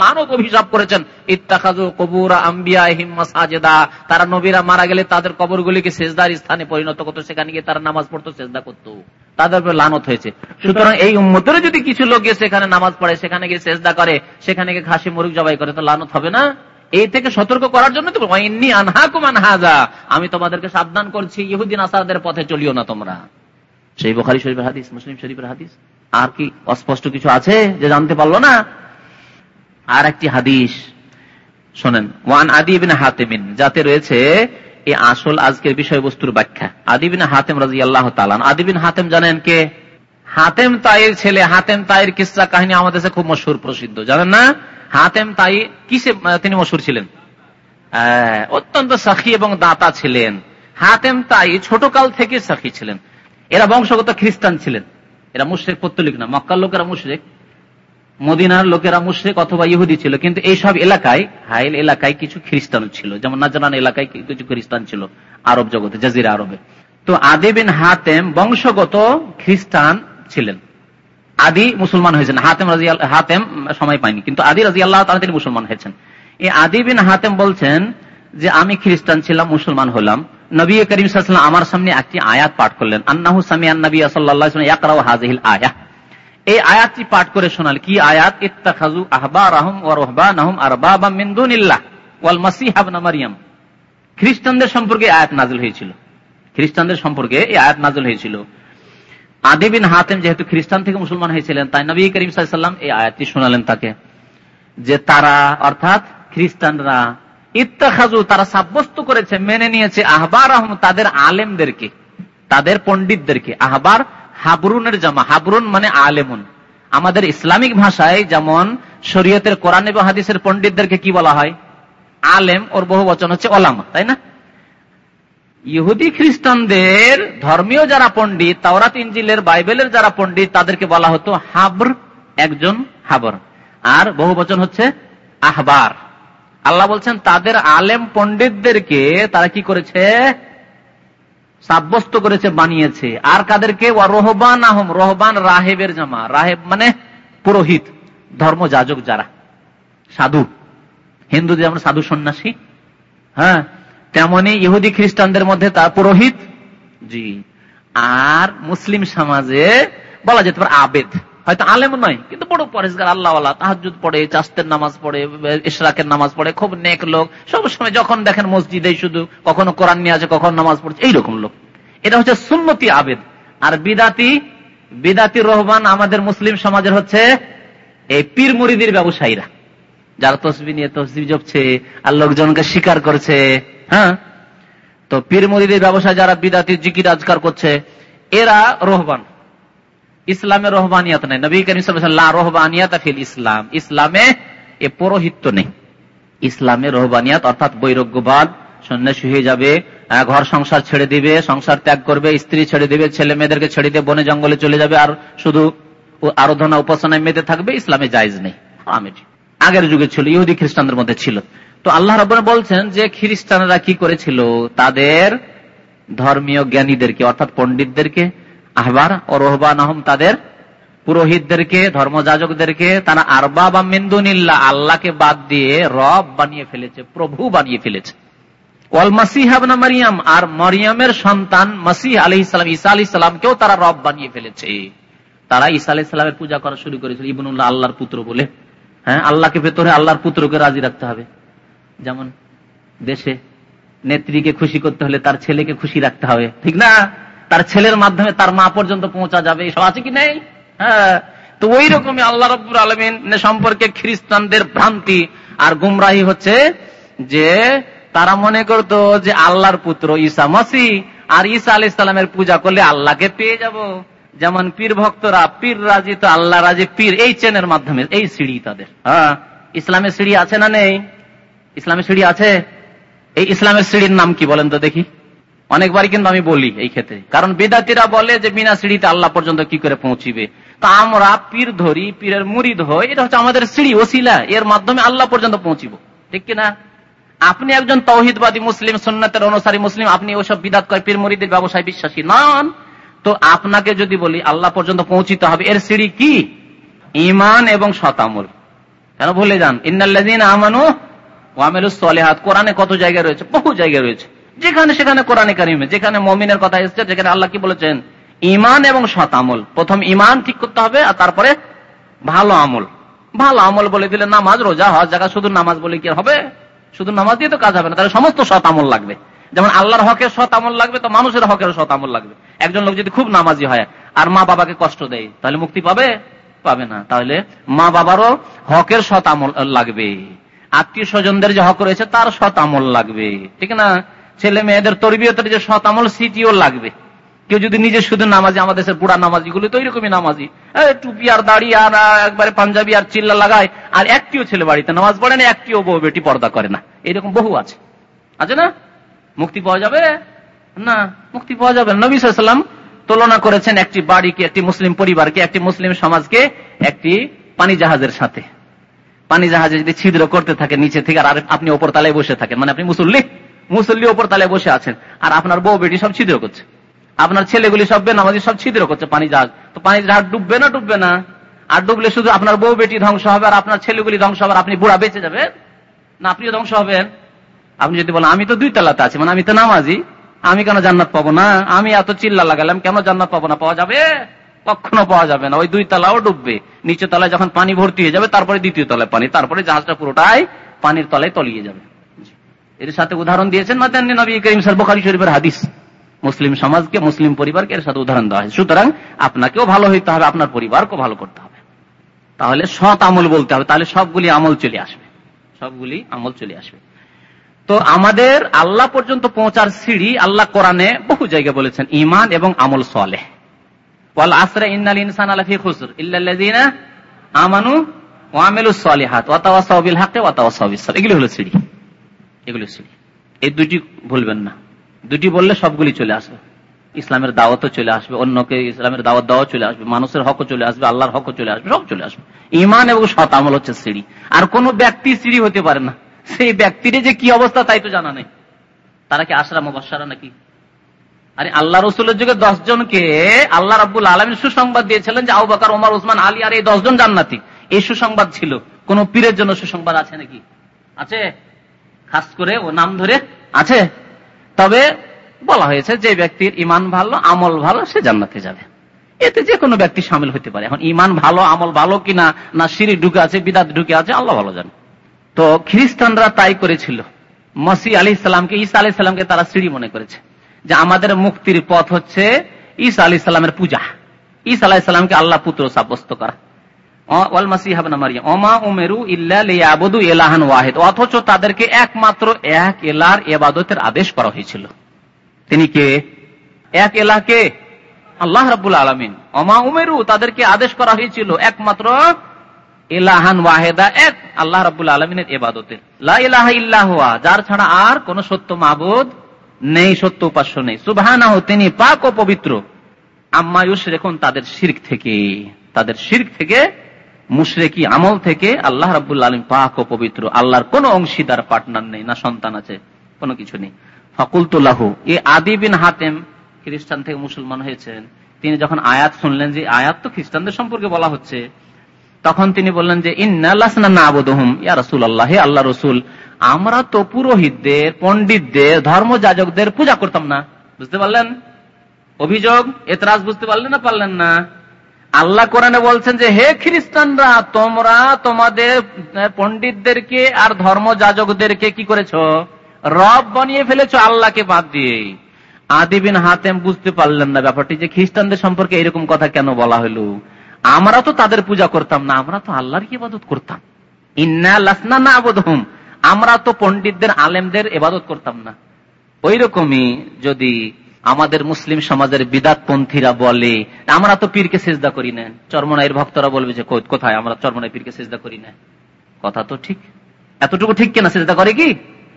লানত অভিশাপ করেছেন। তারা নবীরা মারা গেলে তাদের কবরগুলিকে স্থানে পরিণত করতো, সেখানে গিয়ে তারা নামাজ পড়তো তাদের উপর লানত হয়েছে। সুতরাং এই উম্মতের যদি কিছু লোক গিয়ে সেখানে নামাজ পড়ে, সেখানে গিয়ে সেজদা করে, সেখানে গিয়ে ঘাসি মুরুখ জবাই করে, তো লানত হবে না? এই থেকে সতর্ক করার জন্য তো আনহাকুমান হাজা আমি তোমাদেরকে সাবধান করছি ইহুদিন আসাদের পথে চলিও না তোমরা। সেই বোখারি শরীফের হাদিস, মুসলিম শরীফের হাদিস? আর কি অস্পষ্ট কিছু আছে যে জানতে পারল না? আর একটি হাদিস, শোনেন, ওয়ান আদিবিন হাতেমিন, যাতে রয়েছে এই আসল আজকের বিষয়বস্তুর ব্যাখ্যা। আদিবিন হাতেম রাজি আল্লাহ তালান আদিবিন হাতেম জানেন কে? হাতেম তাইয়ের ছেলে, হাতেম তাইয়ের কিসা কাহিনী আমাদের খুব মশুর প্রসিদ্ধ। জানেন না? হাতেম তাই কিসে তিনি মশুর ছিলেন? অত্যন্ত সাখী এবং দাতা ছিলেন। হাতেম তাই ছোট কাল থেকে সাখী ছিলেন। এরা বংশগত খ্রিস্টান ছিলেন। এরা মুশ্রেক, পত্তলিক না। মক্কার লোকেরা মুশ্রেক, মদিনার লোকেরা মুশ্রেক অথবা ইহুদি ছিল। কিন্তু এইসব এলাকায়, হাইল এলাকায় কিছু খ্রিস্টান ছিল। যেমন নাজানান এলাকায় কিছু খ্রিস্টান ছিল আরব জগতে, জাজিরা আরবে। তো আদিবিন হাতেম বংশগত খ্রিস্টান ছিলেন। আদি মুসলমান হয়েছেন। হাতেম রাজি হাতেম সময় পায়নি। কিন্তু আদি রাজি আল্লাহ তালা তিনি মুসলমান হয়েছেন। এই আদিবিন হাতেম বলছেন যে, আমি খ্রিস্টান ছিলাম, মুসলমান হলাম। নবী করিম সাল্লাম আমার সামনে একটি আয়াত পাঠ করলেন। আন্নাহু সামিয়ান নবী সাল্লাহ হাজিল আয়া। এই আয়াতটি পাঠ করে শোনাল। কি আয়াত? ইত্তাখাজু ওয়াল খ্রিস্টানদের সম্পর্কে আয়াত নাজিল হয়েছিল। খ্রিস্টানদের সম্পর্কে এই আয়াত নাজিল হয়েছিল। আদিবিন হাতেম যেহেতু খ্রিস্টান থেকে মুসলমান হয়েছিলেন, তাই নবী করিম সাল্লাম এই আয়াতটি শোনালেন তাকে। যে তারা, অর্থাৎ খ্রিস্টানরা ইত্তাখাজু তারা সাব্যস্ত করেছে, মেনে নিয়েছে আহবার আহম তাদের আলেমদেরকে, তাদের পণ্ডিতদেরকে। আহবার হাবরুনের জামা, হাবরুন মানে আলেমুন। আমাদের ইসলামিক ভাষায় যেমন শরীয়তের কোরআন এবং হাদিসের পণ্ডিতদেরকে কি বলা হয়? আলেম, ওর বহু বচন হচ্ছে ওলামা, তাই না? ইহুদি খ্রিস্টানদের ধর্মীয় যারা পণ্ডিত, তাওরাত ইঞ্জিলের বাইবেলের যারা পণ্ডিত, তাদেরকে বলা হতো হাবর, একজন হাবর। আর বহু বচন হচ্ছে আহবার। আল্লাহ বলছেন, তাদের আলেম পণ্ডিতদেরকে তারা কি করেছে? সাব্যস্ত করেছে, বানিয়েছে। আর কাদেরকে? রোহবান আহম রোহবান রাহেবের জামা। রাহেব মানে পুরোহিত, ধর্ম যাজক যারা। সাধু। হিন্দু যেমন সাধু সন্ন্যাসী। হ্যাঁ? তেমনি ইহুদি খ্রিস্টানদের মধ্যে তার পুরোহিত। জি। আর মুসলিম সমাজে বলা যেতে পারে আবেদ। হয়তো আলেম নয় কিন্তু বড় পরেশগার আল্লাহ তাহাজুদ পড়ে, চাস্তের নামাজ পড়ে ইশরাকের নামাজ পড়ে, খুব নেক লোক। সবসময় যখন দেখেন মসজিদে শুধু, কখনো কোরআন নিয়ে আছে কখনো নামাজ পড়ছে, এইরকম লোক। এটা হচ্ছে সুন্নতি আবেদ। আর বিদাতি বিদাতি রহমান আমাদের মুসলিম সমাজের হচ্ছে এই পীর মুরিদির ব্যবসায়ীরা। যারা তসবি নিয়ে তসবি জপছে, আর লোকজনকে স্বীকার করছে হ্যাঁ? তো পীর মুরিদির ব্যবসা যারা বিদাতি জিকির আজকার করছে, এরা রহবান। ইসলামে রহবানিয়াত নেই। নবী করিম ফিল ইসলাম। ইসলামে এ পৌরোহিত্য নেই। ইসলামে রহবানিয়াত অর্থাৎ বৈরজ্ঞবাদ সন্ন্যাসী হয়ে যাবে ঘর সংসার ছেড়ে দিবে, সংসার ত্যাগ করবে, স্ত্রী ছেড়ে দিবে, ছেলে মেয়েদেরকে ছেড়ে দিয়ে বনে জঙ্গলে চলে যাবে, আর শুধু আরাধনা উপাসনায় মেতে থাকবে, ইসলামে জায়জ নেই। আগের যুগে ছিল, ইহুদি খ্রিস্টানদের মধ্যে ছিল। তো আল্লাহ রব বলছেন যে খ্রিস্টানরা কি করেছিল? তাদের ধর্মীয় জ্ঞানীদেরকে, অর্থাৎ পণ্ডিতদেরকে আহবার ও রহবান আহম তাদের পুরোহিতদেরকে, ধর্মযাজকদেরকে, তারা আরবা বা মিন্দুনিল্লা আল্লাহকে বাদ দিয়ে রব বানিয়ে ফেলেছে, প্রভু বানিয়ে ফেলেছে। ইসলামের পূজা করা শুরু করেছিল আল্লাহর পুত্র বলে। হ্যাঁ আল্লাহকে ভেতরে আল্লাহর পুত্রকে রাজি রাখতে হবে। যেমন দেশে নেত্রীকে খুশি করতে হলে তার ছেলেকে খুশি রাখতে হবে, ঠিক না? তার ছেলের মাধ্যমে তার মা পর্যন্ত পৌঁছা যাবে, এসব আছে কি নেই? হ্যাঁ। তো ওই রকমই আল্লাহ রব্বুর আলমিন সম্পর্কে খ্রিস্টানদের ভ্রান্তি। আর গুমরাহি হচ্ছে যে তারা মনে করত যে আল্লাহর পুত্র ঈসা মাসি আর ঈসা আলি ইসলামের পূজা করলে আল্লাহকে পেয়ে যাব। যেমন পীর ভক্তরা, পীর রাজি তো আল্লাহ রাজি, পীর এই চেনের মাধ্যমে, এই সিঁড়ি তাদের। হ্যাঁ ইসলামের সিঁড়ি আছে না নেই? ইসলামের সিঁড়ি আছে? এই ইসলামের সিঁড়ির নাম কি বলেন তো দেখি। অনেকবারই কিন্তু আমি বলি এই ক্ষেত্রে। কারণ বেদাতিরা বলে যে, বিনা সিঁড়িতে আল্লাহ পর্যন্ত কি করে পৌঁছিবে? তা আমরা পীর ধরি, পীরের মুড়িদ হই, এটা হচ্ছে আমাদের সিঁড়ি, ওসিলা। এর মাধ্যমে আল্লাহ পর্যন্ত পৌঁছিব। ঠিক কিনা? আপনি একজন তৌহিদবাদী মুসলিম সন্ন্যতের অনুসারী মুসলিম, আপনি ওসব বিদাত করে পীর মুড়িদের ব্যবসায় বিশ্বাসী নন, তো আপনাকে যদি বলি আল্লাহ পর্যন্ত পৌঁছিতে হবে, এর সিঁড়ি কি? ইমান এবং শতামল কেন ভুলে যান? ইন্নাল্লাদিন আমানু ওয়ামেলুস সলেহাত। কোরআনে কত জায়গায় রয়েছে? বহু জায়গায় রয়েছে। যেখানে সেখানে কোরআনে কারিমে, যেখানে মমিনের কথা এসছে, যেখানে আল্লাহ কি বলেছেন? ইমান এবং সৎ আমল। প্রথম ইমান ঠিক করতে হবে আর তারপরে ভালো আমল। ভালো আমল বলে দিলে নামাজ, রোজা, হজ জায়গা শুধু নামাজ বলে কি হবে? শুধু নামাজ দিয়ে তো কাজ হবে না। তাহলে সমস্ত সৎ আমল লাগবে। যেমন আল্লাহর হকের সৎ আমল লাগবে, তো মানুষের হকের সৎ আমল লাগবে। একজন লোক যদি খুব নামাজি হয় আর মা বাবাকে কষ্ট দেয়, তাহলে মুক্তি পাবে? পাবে না। তাহলে মা বাবারও হকের সৎ আমল লাগবে। আত্মীয় স্বজনদের যে হক রয়েছে, তার সৎ আমল লাগবে। ঠিক না? ছেলে মেয়েদের তরবিয়তের যে সৎ আমল, সিটিও লাগবে। কেউ যদি নিজে শুধু নামাজি, আমাদের দেশের বুড়া নামাজি গুলো তো ওইরকমই নামাজি। টুপি আর দাড়ি আর একবারে পাঞ্জাবি আর চিল্লা লাগায়, আর একটিও ছেলে বাড়িতে নামাজ পড়ে না, একটিও বউ বেটি পর্দা করে না। এরকম বহু আছে। আছে না? মুক্তি পাওয়া যাবে? না, মুক্তি পাওয়া যাবে নবী সাল্লাম তুলনা করেছেন একটি বাড়িকে, একটি মুসলিম পরিবারকে, একটি মুসলিম সমাজকে একটি পানি জাহাজের সাথে। পানি জাহাজে যদি ছিদ্র করতে থাকে, নিচে থেকে, আর আপনি ওপর তালায় বসে থাকেন মানে আপনি মুসল্লি। মুসল্লি ওপর তালায় বসে আছেন। আর আপনার বউ বেটি সব ছিদ্র করছে। আপনার ছেলেগুলি সব বেনামাজি সব ছিদ্র করছে, পানি জাহাজ তো পানি জাহাজ ডুববে না ডুববে না। আর ডুবলে শুধু আপনার বউ বেটি ধ্বংস হবে আর আপনার ছেলেগুলি ধ্বংস হবে আপনি বুড়া বেঁচে যাবেন না, আপনিও ধ্বংস হবেন। আপনি যদি বলেন, আমি তো দুই তালাতে আছি মানে আমি তো নামাজি, আমি কেন জান্নাত পাবো না? আমি এত চিল্লা লাগালাম, কেন জান্নাত পাবো না? পাওয়া যাবে? কখনো পাওয়া যাবে না। ওই দুই তলাও ডুববে। নিচে তলায় যখন পানি ভর্তি হয়ে যাবে, তারপরে দ্বিতীয় তলায় পানি, তারপরে জাহাজটা পুরোটাই পানির তলায় তলিয়ে যাবে। এর সাথে উদাহরণ দিয়েছেন মাদানী নবী করিম সাল বখারি শরীফের হাদিস। মুসলিম সমাজকে, মুসলিম পরিবারকে এর সাথে উদাহরণ দেওয়া হয় সুতরাং আপনাকেও ভালো হইতে হবে, আপনার পরিবারকেও ভালো করতে হবে। তাহলে সৎ আমল বলতে হবে, তাহলে সবগুলি আমল চলে আসবে। সবগুলি আমল চলে আসবে। তো আমাদের আল্লাহ পর্যন্ত পৌঁছার সিঁড়ি আল্লাহ কোরআনে বহু জায়গায় বলেছেন ইমান এবং আমল সলে আমানু ওয়া আমিলুস সালিহাত, ওয়া তাওয়াসাউ বিল হাক্কি ওয়া তাওয়াসাউ হলো সিঁড়ি। এগুলি সিঁড়ি এই দুটি ভুলবেন না। দুটি বললে সবগুলি চলে আসবে। ইসলামের দাওয়াতও চলে আসবে, অন্যকে ইসলামের দাওয়াত দেওয়া চলে আসবে, মানুষের হকও চলে আসবে, আল্লাহর হকও চলে আসবে, সব চলে আসবে। ইমান এবং সৎ আমল হচ্ছে সিঁড়ি। আর কোন ব্যক্তি সিঁড়ি হতে পারে না। সেই ব্যক্তির যে কি অবস্থা তাই তো জানা নেই। তারা কি আশরা মুবাসারা নাকি? আরে আল্লাহ রসুলের যুগে জনকে আল্লাহ রাবুল আলমী সুসংবাদ দিয়েছিলেন যে আবাকার ওমর, ওসমান, আলী আর এই দশজন জান্নাতি। এই সুসংবাদ ছিল। কোন পীরের জন্য সুসংবাদ আছে নাকি? আছে? খাস করে ও নাম ধরে আছে। তবে বলা হয়েছে যে ব্যক্তির ইমান ভালো, আমল ভালো, সে জান্নাতে যাবে। এতে যে কোনো ব্যক্তি সামিল হতে পারে। এখন ইমান ভালো, আমল ভালো কিনা, না সিঁড়ি ঢুকে আছে, বিদাত ঢুকে আছে, আল্লাহ ভালো জানে। তো খ্রিস্টানরা তাই করেছিল। মসি আলি ইসলামকে ঈসা আলি ইসলামকে তারা সিঁড়ি মনে করেছে। যে আমাদের মুক্তির পথ হচ্ছে ঈসা আলি ইসলামের পূজা। ঈসা আলাহ ইসলামকে আল্লাহ পুত্র সাব্যস্ত করা। অথচ তাদেরকে একমাত্র এক এলার আদেশ করা হয়েছিল। তিনি কে? এক এলাকে আল্লাহ উমেরু তাদেরকে আদেশ করা হয়েছিল একমাত্র এক আল্লাহ যার ছাড়া আর কোন সত্য মাবুদ নেই, সত্য উপাস্য নেই। সুবাহ তিনি পাক ও পবিত্র। আম্মায়ুস রেখুন তাদের শির্ক থেকে। তাদের শির্ক থেকে মুশরেকি আমল থেকে আল্লাহ রাবুল আলম পাক ও পবিত্র আল্লাহর কোন অংশীদার পার্টনার নেই, না সন্তান আছে, কোনো কিছু নেই। ফকুলতুল্লাহু এ আদি বিন হাতেম খ্রিস্টান থেকে মুসলমান হয়েছেন। তিনি যখন আয়াত শুনলেন যে, আয়াত তো খ্রিস্টানদের সম্পর্কে বলা হচ্ছে, তখন তিনি বললেন যে আল্লাহ রসুল, আমরা তো পুরোহিতদের, পণ্ডিতদের, ধর্মযাজকদের পূজা করতাম না। বুঝতে পারলেন? অভিযোগ? এতরাজ বুঝতে পারলেন না পারলেন না? আল্লাহ কোরআনে বলছেন যে, হে খ্রিস্টানরা, তোমরা তোমাদের পণ্ডিতদেরকে আর ধর্মযাজকদেরকে কি করেছ? রব বানিয়ে ফেলেছ আল্লাহকে বাদ দিয়ে আদিবিন হাতেম বুঝতে পারলেন না ব্যাপারটি যে, খ্রিস্টানদের সম্পর্কে এরকম কথা কেন বলা হলো? আমরা তো তাদের পূজা করতাম না, আমরা তো আল্লাহর কি ইবাদত করতাম? ইন্না লাসনা না আবদহম আমরা তো পন্ডিতদের আলেমদের এবাদত করতাম না। ওই রকমই যদি আমাদের মুসলিম সমাজের বিদাত পন্থীরা বলে, আমরা তো পীরকে সেজদা করি না। চরমনাইয়ের ভক্তরা বলবে যে কোথায় আমরা চরমনাই পীরকে সেজদা করি না? কথা তো ঠিক। এতটুকু ঠিক কিনা সেজদা করে কি?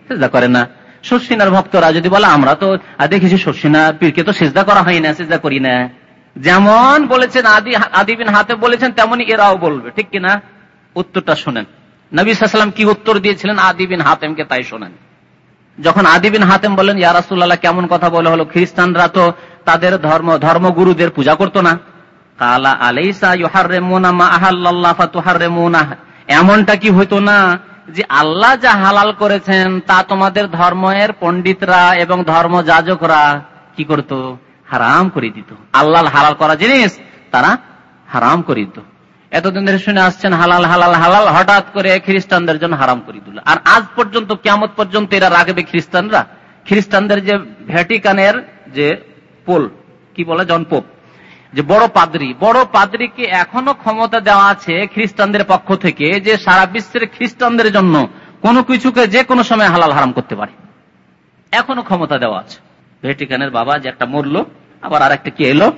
সেজদা করে না। শর্ষিনার ভক্তরা যদি বলে, আমরা তো দেখেছি শর্ষিনা পীরকে তো সেজদা করা হয় না, সেজদা করি না। যেমন বলেছেন আদি আদিবিন হাতে বলেছেন তেমনই এরাও বলবে। ঠিক কিনা? উত্তরটা শোনেন। নবী সাল্লাম কি উত্তর দিয়েছিলেন? আদিবিন হাতেমকে তাই শোনেন। যখন আদিবিন হাতেম বলেন ইয়ারাসুল্লাহ কেমন কথা বলে হলো? খ্রিস্টানরা তো তাদের ধর্ম, ধর্মগুরুদের পূজা করতো না। কালা আলাইসা এমনটা কি হইতো না যে আল্লাহ যা হালাল করেছেন, তা তোমাদের ধর্মের পণ্ডিতরা এবং ধর্ম যাজকরা কি করত? হারাম করে দিত। আল্লাহ হালাল করা জিনিস তারা হারাম করে দিত। এতদিন ধরে শুনে আসছেন, হালাল হালাল হালাল, হঠাৎ করে খ্রিস্টানদের জন্য হারাম করে দিল। আর আজ পর্যন্ত কেমন পর্যন্ত এরা রাখবে খ্রিস্টানরা। খ্রিস্টানদের যে ভ্যাটিকানের যে পোল, কি বলে জনপোপ যে বড় পাদ্রি। বড় পাদ্রিকে এখনও ক্ষমতা দেওয়া আছে খ্রিস্টানদের পক্ষ থেকে যে সারা বিশ্বের খ্রিস্টানদের জন্য কোনো কিছুকে যে কোনো সময় হালাল, হারাম করতে পারে। এখনও ক্ষমতা দেওয়া আছে। ভ্যাটিকানের বাবা যে একটা মরল, আবার আর একটা কি এলো?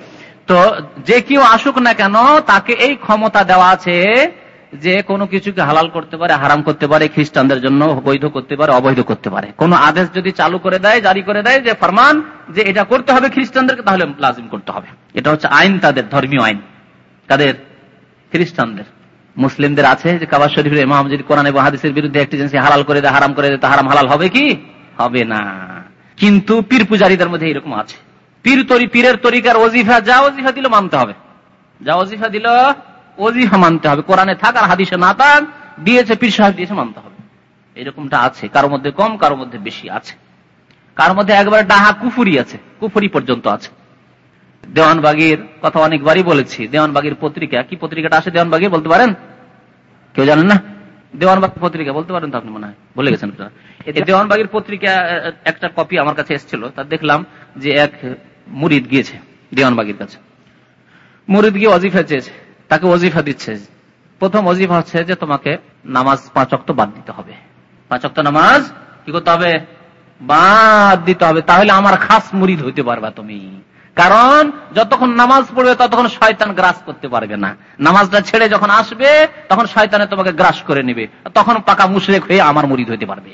তো যে কেউ আসুক না কেন, তাকে এই ক্ষমতা দেওয়া আছে যে কোনো কিছুকে হালাল করতে পারে, হারাম করতে পারে, খ্রিস্টানদের জন্য বৈধ করতে পারে, অবৈধ করতে পারে। কোন আদেশ যদি চালু করে দেয়, জারি করে দেয় যে ফরমান, যে এটা করতে হবে খ্রিস্টানদেরকে, তাহলে লাজিম করতে হবে। এটা হচ্ছে আইন তাদের, ধর্মীয় আইন। তাদের খ্রিস্টানদের। মুসলিমদের আছে যে কাবার শরীফের ইমাম যদি কোরআন এবং হাদিসের বিরুদ্ধে একটি জিনিস হালাল করে দেয়, হারাম করে দেয় হারাম, হালাল হবে কি? হবে না। কিন্তু পীর পূজারীদের মধ্যে এরকম আছে। পীর তরি পীরের তরিকার ওজিফা যা ওজিফা দিল মানতে হবে। যা ওজিফা দিল ওজিফা মানতে হবে। কোরআনে থাক আর হাদিসে না থাক দিয়েছে পীর সাহেব দিয়েছে মানতে হবে। এরকমটা আছে। কারোর মধ্যে কম কারোর মধ্যে বেশি আছে। কার মধ্যে একবারে ডাহা কুফুরি আছে। কুফুরি পর্যন্ত আছে। দেওয়ানবাগির কথা অনেকবারই বলেছি। দেওয়ানবাগির পত্রিকা কি পত্রিকাটা আসে দেওয়ানবাগির বলতে পারেন? কেউ জানেন না? দেওয়ানবাগ পত্রিকা বলতে পারেন তো আপনি মনে হয়? বলে গেছেন দেওয়ানবাগির পত্রিকা একটা কপি আমার কাছে এসেছিল। তা দেখলাম যে এক মুরিদ গিয়েছে, দেওয়ানবাগির কাছে। মুরিদ গিয়ে অজিফা চেয়েছে, তাকে অজিফা দিচ্ছে। প্রথম অজিফা হচ্ছে যে তোমাকে নামাজ পাঁচ অক্ত বাদ দিতে হবে। পাঁচ অক্ত নামাজ কি করতে হবে? বাদ দিতে হবে। তাহলে আমার খাস মুরিদ হইতে পারবা তুমি। কারণ যতক্ষণ নামাজ পড়বে ততক্ষণ শয়তান গ্রাস করতে পারবে না। নামাজটা ছেড়ে যখন আসবে, তখন শয়তানে তোমাকে গ্রাস করে নেবে। তখন পাকা মুশরেক হয়ে আমার মুরিদ হইতে পারবে।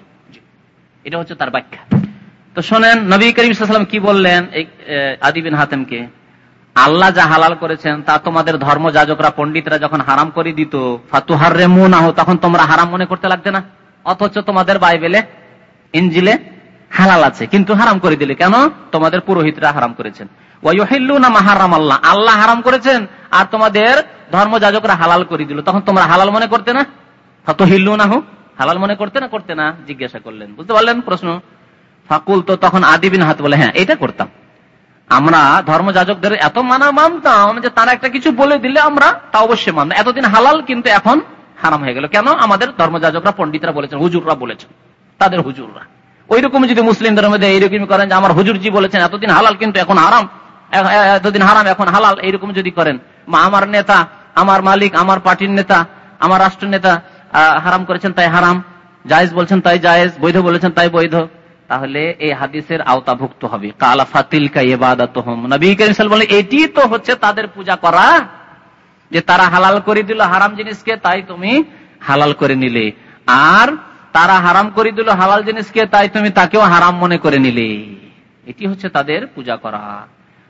এটা হচ্ছে তার ব্যাখ্যা। তো শোনেন, নবী করিম সাল্লাম কি বললেন এই আদিবিন হাতেমকে? আল্লাহ যা হালাল করেছেন, তা তোমাদের ধর্ম যাজকরা পন্ডিতরা যখন হারাম করে দিত ফাতুহার রে না তখন তোমরা হারাম মনে করতে লাগছে না। অথচ তোমাদের বাইবেলে ইঞ্জিলে হালাল আছে, কিন্তু হারাম করে দিলে কেন? তোমাদের পুরোহিতরা হারাম করেছেন। মাহারাম আল্লাহ আল্লাহ হারাম করেছেন, আর তোমাদের ধর্মযাজকরা হালাল করে দিল। তখন তোমরা হালাল মনে করতে না? হত হিল্লু না হালাল মনে করতে না করতে না? জিজ্ঞাসা করলেন। বুঝতে পারলেন প্রশ্ন? ফাকুল তো তখন আদিবিন হাত বলে হ্যাঁ এটা করতাম। আমরা ধর্মযাজকদের এত মানা মানতাম যে তারা একটা কিছু বলে দিলে আমরা তা অবশ্যই মানতাম। এতদিন হালাল কিন্তু এখন হারাম হয়ে গেল। কেন? আমাদের ধর্মযাজকরা পন্ডিতরা বলেছেন, হুজুররা বলেছেন, তাদের হুজুররা। ওই রকম যদি মুসলিম ধর্মে এইরকমই করেন যে আমার হুজুরজি বলেছেন, এতদিন হালাল কিন্তু এখন হারাম এতদিন হারাম, এখন হালাল, এইরকম যদি করেন আমার নেতা, আমার মালিক, আমার পার্টির নেতা, আমার রাষ্ট্র নেতা হারাম করেছেন তাই হারাম, জায়েজ বলছেন তাই জায়েজ, বৈধ বলেছেন তাই বৈধ। তাহলে এই হাদিসের আওতাভুক্ত হবে। কালা ফাতিল নবী বলে এটি তো হচ্ছে তাদের পূজা করা, যে তারা হালাল করে দিল হারাম জিনিসকে, তাই তুমি হালাল করে নিলে। আর তারা হারাম করে দিল হালাল জিনিসকে, তাই তুমি তাকেও হারাম মনে করে নিলে। এটি হচ্ছে তাদের পূজা করা।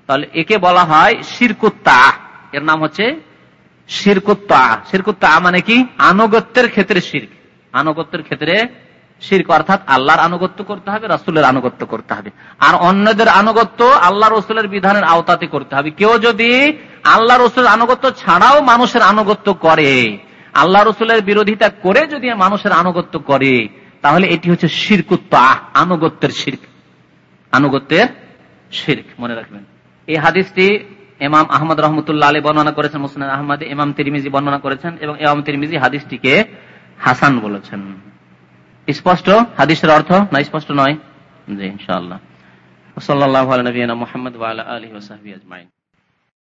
তাহলে একে বলা হয় শিরকুত্তা এর নাম হচ্ছে শিরকুত্তা শিরকুত্তা মানে কি? আনুগত্যের ক্ষেত্রে শির আনুগত্যের ক্ষেত্রে শির্ক অর্থাৎ আল্লাহর আনুগত্য করতে হবে, রাসুলের আনুগত্য করতে হবে। আর অন্যদের আনুগত্য আল্লাহ রসুলের বিধানের আওতাতে করতে হবে। কেউ যদি আল্লাহ রসুলের আনুগত্য ছাড়াও মানুষের আনুগত্য করে, আল্লাহ রসুলের বিরোধিতা করে যদি মানুষের আনুগত্য করে, তাহলে এটি হচ্ছে শিরকুত্ত আনুগত্যের শির্ক। আনুগত্যের শির্ক, মনে রাখবেন। এই হাদিসটি এমাম আহমদ রহমতুল্লাহ আলী বর্ণনা করেছেন মুসলিম আহমদ, ইমাম তিরমিজি বর্ণনা করেছেন এবং এমাম তিরমিজি হাদিসটিকে হাসান বলেছেন। স্পষ্ট? হাদিসের অর্থ? না স্পষ্ট নয়? জি ইনশাআল্লাহ। সাল্লাহ নবীনা মোহাম্মদ আলহি ওসাহী আজমাইন।